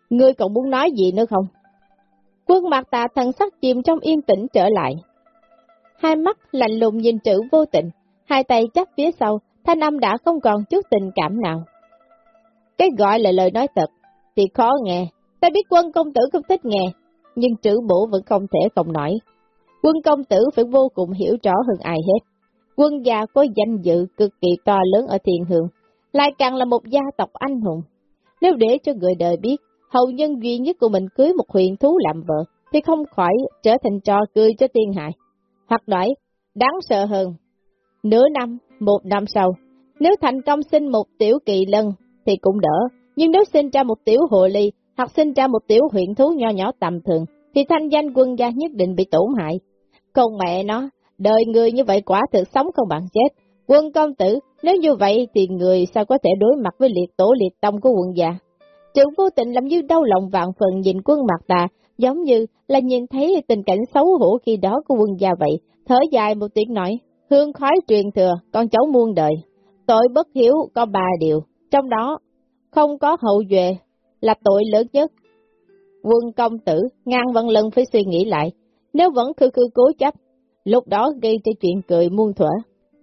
A: Ngươi còn muốn nói gì nữa không? Quân mặt Tạ thần sắc chìm trong yên tĩnh trở lại. Hai mắt lạnh lùng nhìn chữ vô tình, hai tay chắp phía sau, thanh âm đã không còn chút tình cảm nào. Cái gọi là lời nói thật, thì khó nghe, ta biết quân công tử không thích nghe, nhưng trữ bổ vẫn không thể không nói. Quân công tử phải vô cùng hiểu rõ hơn ai hết. Quân gia có danh dự cực kỳ to lớn ở thiền hương, lại càng là một gia tộc anh hùng. Nếu để cho người đời biết, hậu nhân duy nhất của mình cưới một huyền thú làm vợ, thì không khỏi trở thành trò cười cho tiên hại. Hoặc nói, đáng sợ hơn, nửa năm, một năm sau, nếu thành công sinh một tiểu kỳ lân thì cũng đỡ, nhưng nếu sinh ra một tiểu hồ ly hoặc sinh ra một tiểu huyện thú nho nhỏ tầm thường, thì thanh danh quân gia nhất định bị tổn hại. Còn mẹ nó, đời người như vậy quả thực sống không bằng chết. Quân công tử, nếu như vậy thì người sao có thể đối mặt với liệt tổ liệt tông của quân gia? Trưởng vô tình làm như đau lòng vạn phần nhìn quân mặt ta giống như là nhìn thấy tình cảnh xấu hổ khi đó của quân gia vậy, thở dài một tiếng nói, hương khói truyền thừa, con cháu muôn đời. Tội bất hiếu có ba điều, trong đó không có hậu duệ là tội lớn nhất. Quân công tử ngang văn lần phải suy nghĩ lại, nếu vẫn khư khư cố chấp, lúc đó gây cho chuyện cười muôn thuở.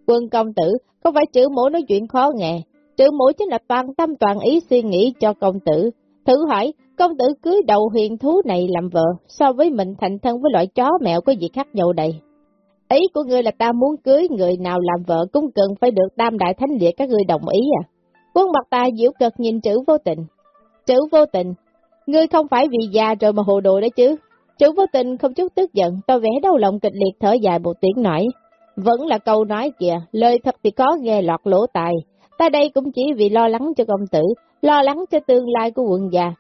A: Quân công tử không phải chữ mổ nói chuyện khó nghe, chữ mổ chính là toàn tâm toàn ý suy nghĩ cho công tử. Thử hỏi, công tử cưới đầu huyền thú này làm vợ, so với mình thành thân với loại chó mèo có gì khác nhau đây? Ý của ngươi là ta muốn cưới người nào làm vợ cũng cần phải được tam đại thánh địa các ngươi đồng ý à? Quân mặt ta diễu cực nhìn chữ vô tình. Chữ vô tình, ngươi không phải vì già rồi mà hồ đồ đấy chứ. Chữ vô tình không chút tức giận, to vẽ đau lòng kịch liệt thở dài một tiếng nói. Vẫn là câu nói kìa, lời thật thì có nghe lọt lỗ tài. Ta đây cũng chỉ vì lo lắng cho công tử, lo lắng cho tương lai của quận già.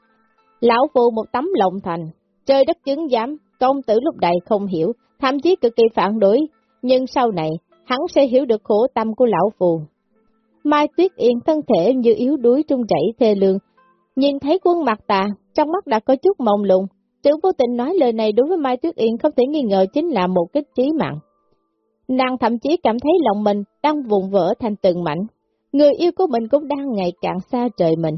A: Lão phụ một tấm lòng thành, chơi đất chứng giám, công tử lúc này không hiểu, thậm chí cực kỳ phản đối, nhưng sau này, hắn sẽ hiểu được khổ tâm của lão phụ. Mai Tuyết Yên thân thể như yếu đuối trung chảy thê lương, nhìn thấy quân mặt tà, trong mắt đã có chút mông lung, Trưởng vô tình nói lời này đối với Mai Tuyết Yên không thể nghi ngờ chính là một kích trí mạng. Nàng thậm chí cảm thấy lòng mình đang vùng vỡ thành từng mảnh, người yêu của mình cũng đang ngày càng xa trời mình.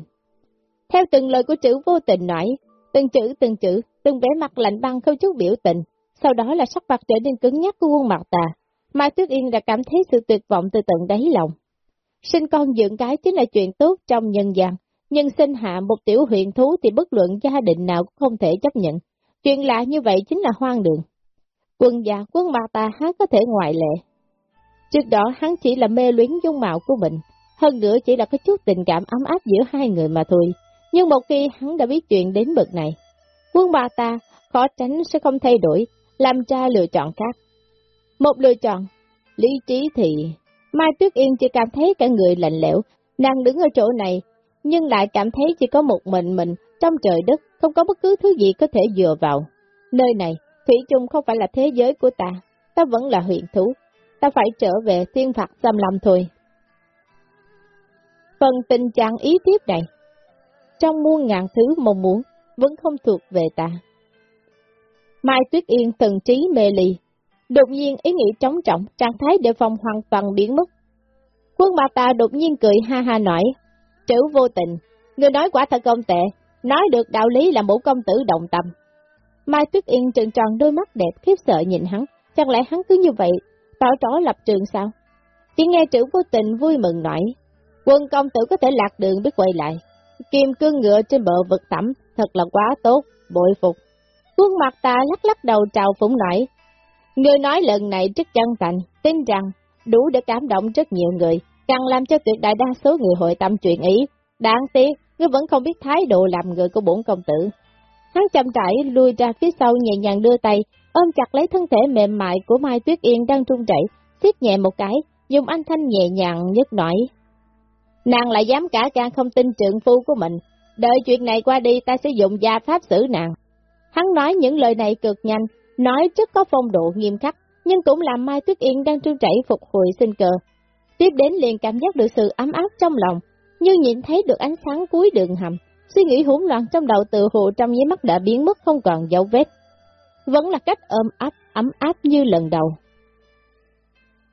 A: Theo từng lời của chữ vô tình nói, từng chữ từng chữ, từng vẻ mặt lạnh băng không chút biểu tình, sau đó là sắc mặt trở nên cứng nhắc của quân mặt ta. Mai Tuyết Yên đã cảm thấy sự tuyệt vọng từ tận đáy lòng. Sinh con dưỡng cái chính là chuyện tốt trong nhân gian, nhưng sinh hạ một tiểu huyện thú thì bất luận gia đình nào cũng không thể chấp nhận. Chuyện lạ như vậy chính là hoang đường. Quân già quân mặt ta há có thể ngoại lệ. Trước đó hắn chỉ là mê luyến dung mạo của mình, hơn nữa chỉ là có chút tình cảm ấm áp giữa hai người mà thôi. Nhưng một khi hắn đã biết chuyện đến bậc này, quân bà ta khó tránh sẽ không thay đổi, làm cha lựa chọn khác. Một lựa chọn, lý trí thì... Mai Tuyết Yên chỉ cảm thấy cả người lạnh lẽo, nàng đứng ở chỗ này, nhưng lại cảm thấy chỉ có một mình mình trong trời đất, không có bất cứ thứ gì có thể dựa vào. Nơi này, Thủy chung không phải là thế giới của ta. ta vẫn là huyện thú, ta phải trở về thiên phạt xâm lâm thôi. Phần tình trạng ý tiếp này, trong muôn ngàn thứ mong muốn, vẫn không thuộc về ta. Mai Tuyết Yên thần trí mê lì, đột nhiên ý nghĩ trống trọng, trạng thái đề phòng hoàn toàn biến mất. Quân bà ta đột nhiên cười ha ha nói, chữ vô tình, người nói quả thật công tệ, nói được đạo lý là một công tử động tâm. Mai Tuyết Yên trừng tròn đôi mắt đẹp khiếp sợ nhìn hắn, chẳng lẽ hắn cứ như vậy, tỏ rõ lập trường sao? Chỉ nghe chữ vô tình vui mừng nói, quân công tử có thể lạc đường biết quay lại, kim cương ngựa trên bờ vực tẩm, thật là quá tốt, bội phục. Quân mặt ta lắc lắc đầu trào phủng nổi. Người nói lần này rất chân thành, tin rằng đủ để cảm động rất nhiều người, càng làm cho tuyệt đại đa số người hội tâm chuyện ý. Đáng tiếc, ngươi vẫn không biết thái độ làm người của bổn công tử. Hắn chậm rãi lui ra phía sau nhẹ nhàng đưa tay, ôm chặt lấy thân thể mềm mại của Mai Tuyết Yên đang trung chảy, xiết nhẹ một cái, dùng anh thanh nhẹ nhàng nhất nổi. Nàng lại dám cả gan không tin trượng phu của mình, đợi chuyện này qua đi ta sẽ dùng gia pháp xử nàng. Hắn nói những lời này cực nhanh, nói rất có phong độ nghiêm khắc, nhưng cũng làm Mai Tuyết Yên đang trương chảy phục hồi sinh cờ Tiếp đến liền cảm giác được sự ấm áp trong lòng, như nhìn thấy được ánh sáng cuối đường hầm, suy nghĩ hỗn loạn trong đầu tự hồ trong giấy mắt đã biến mất không còn dấu vết. Vẫn là cách ôm áp, ấm áp như lần đầu.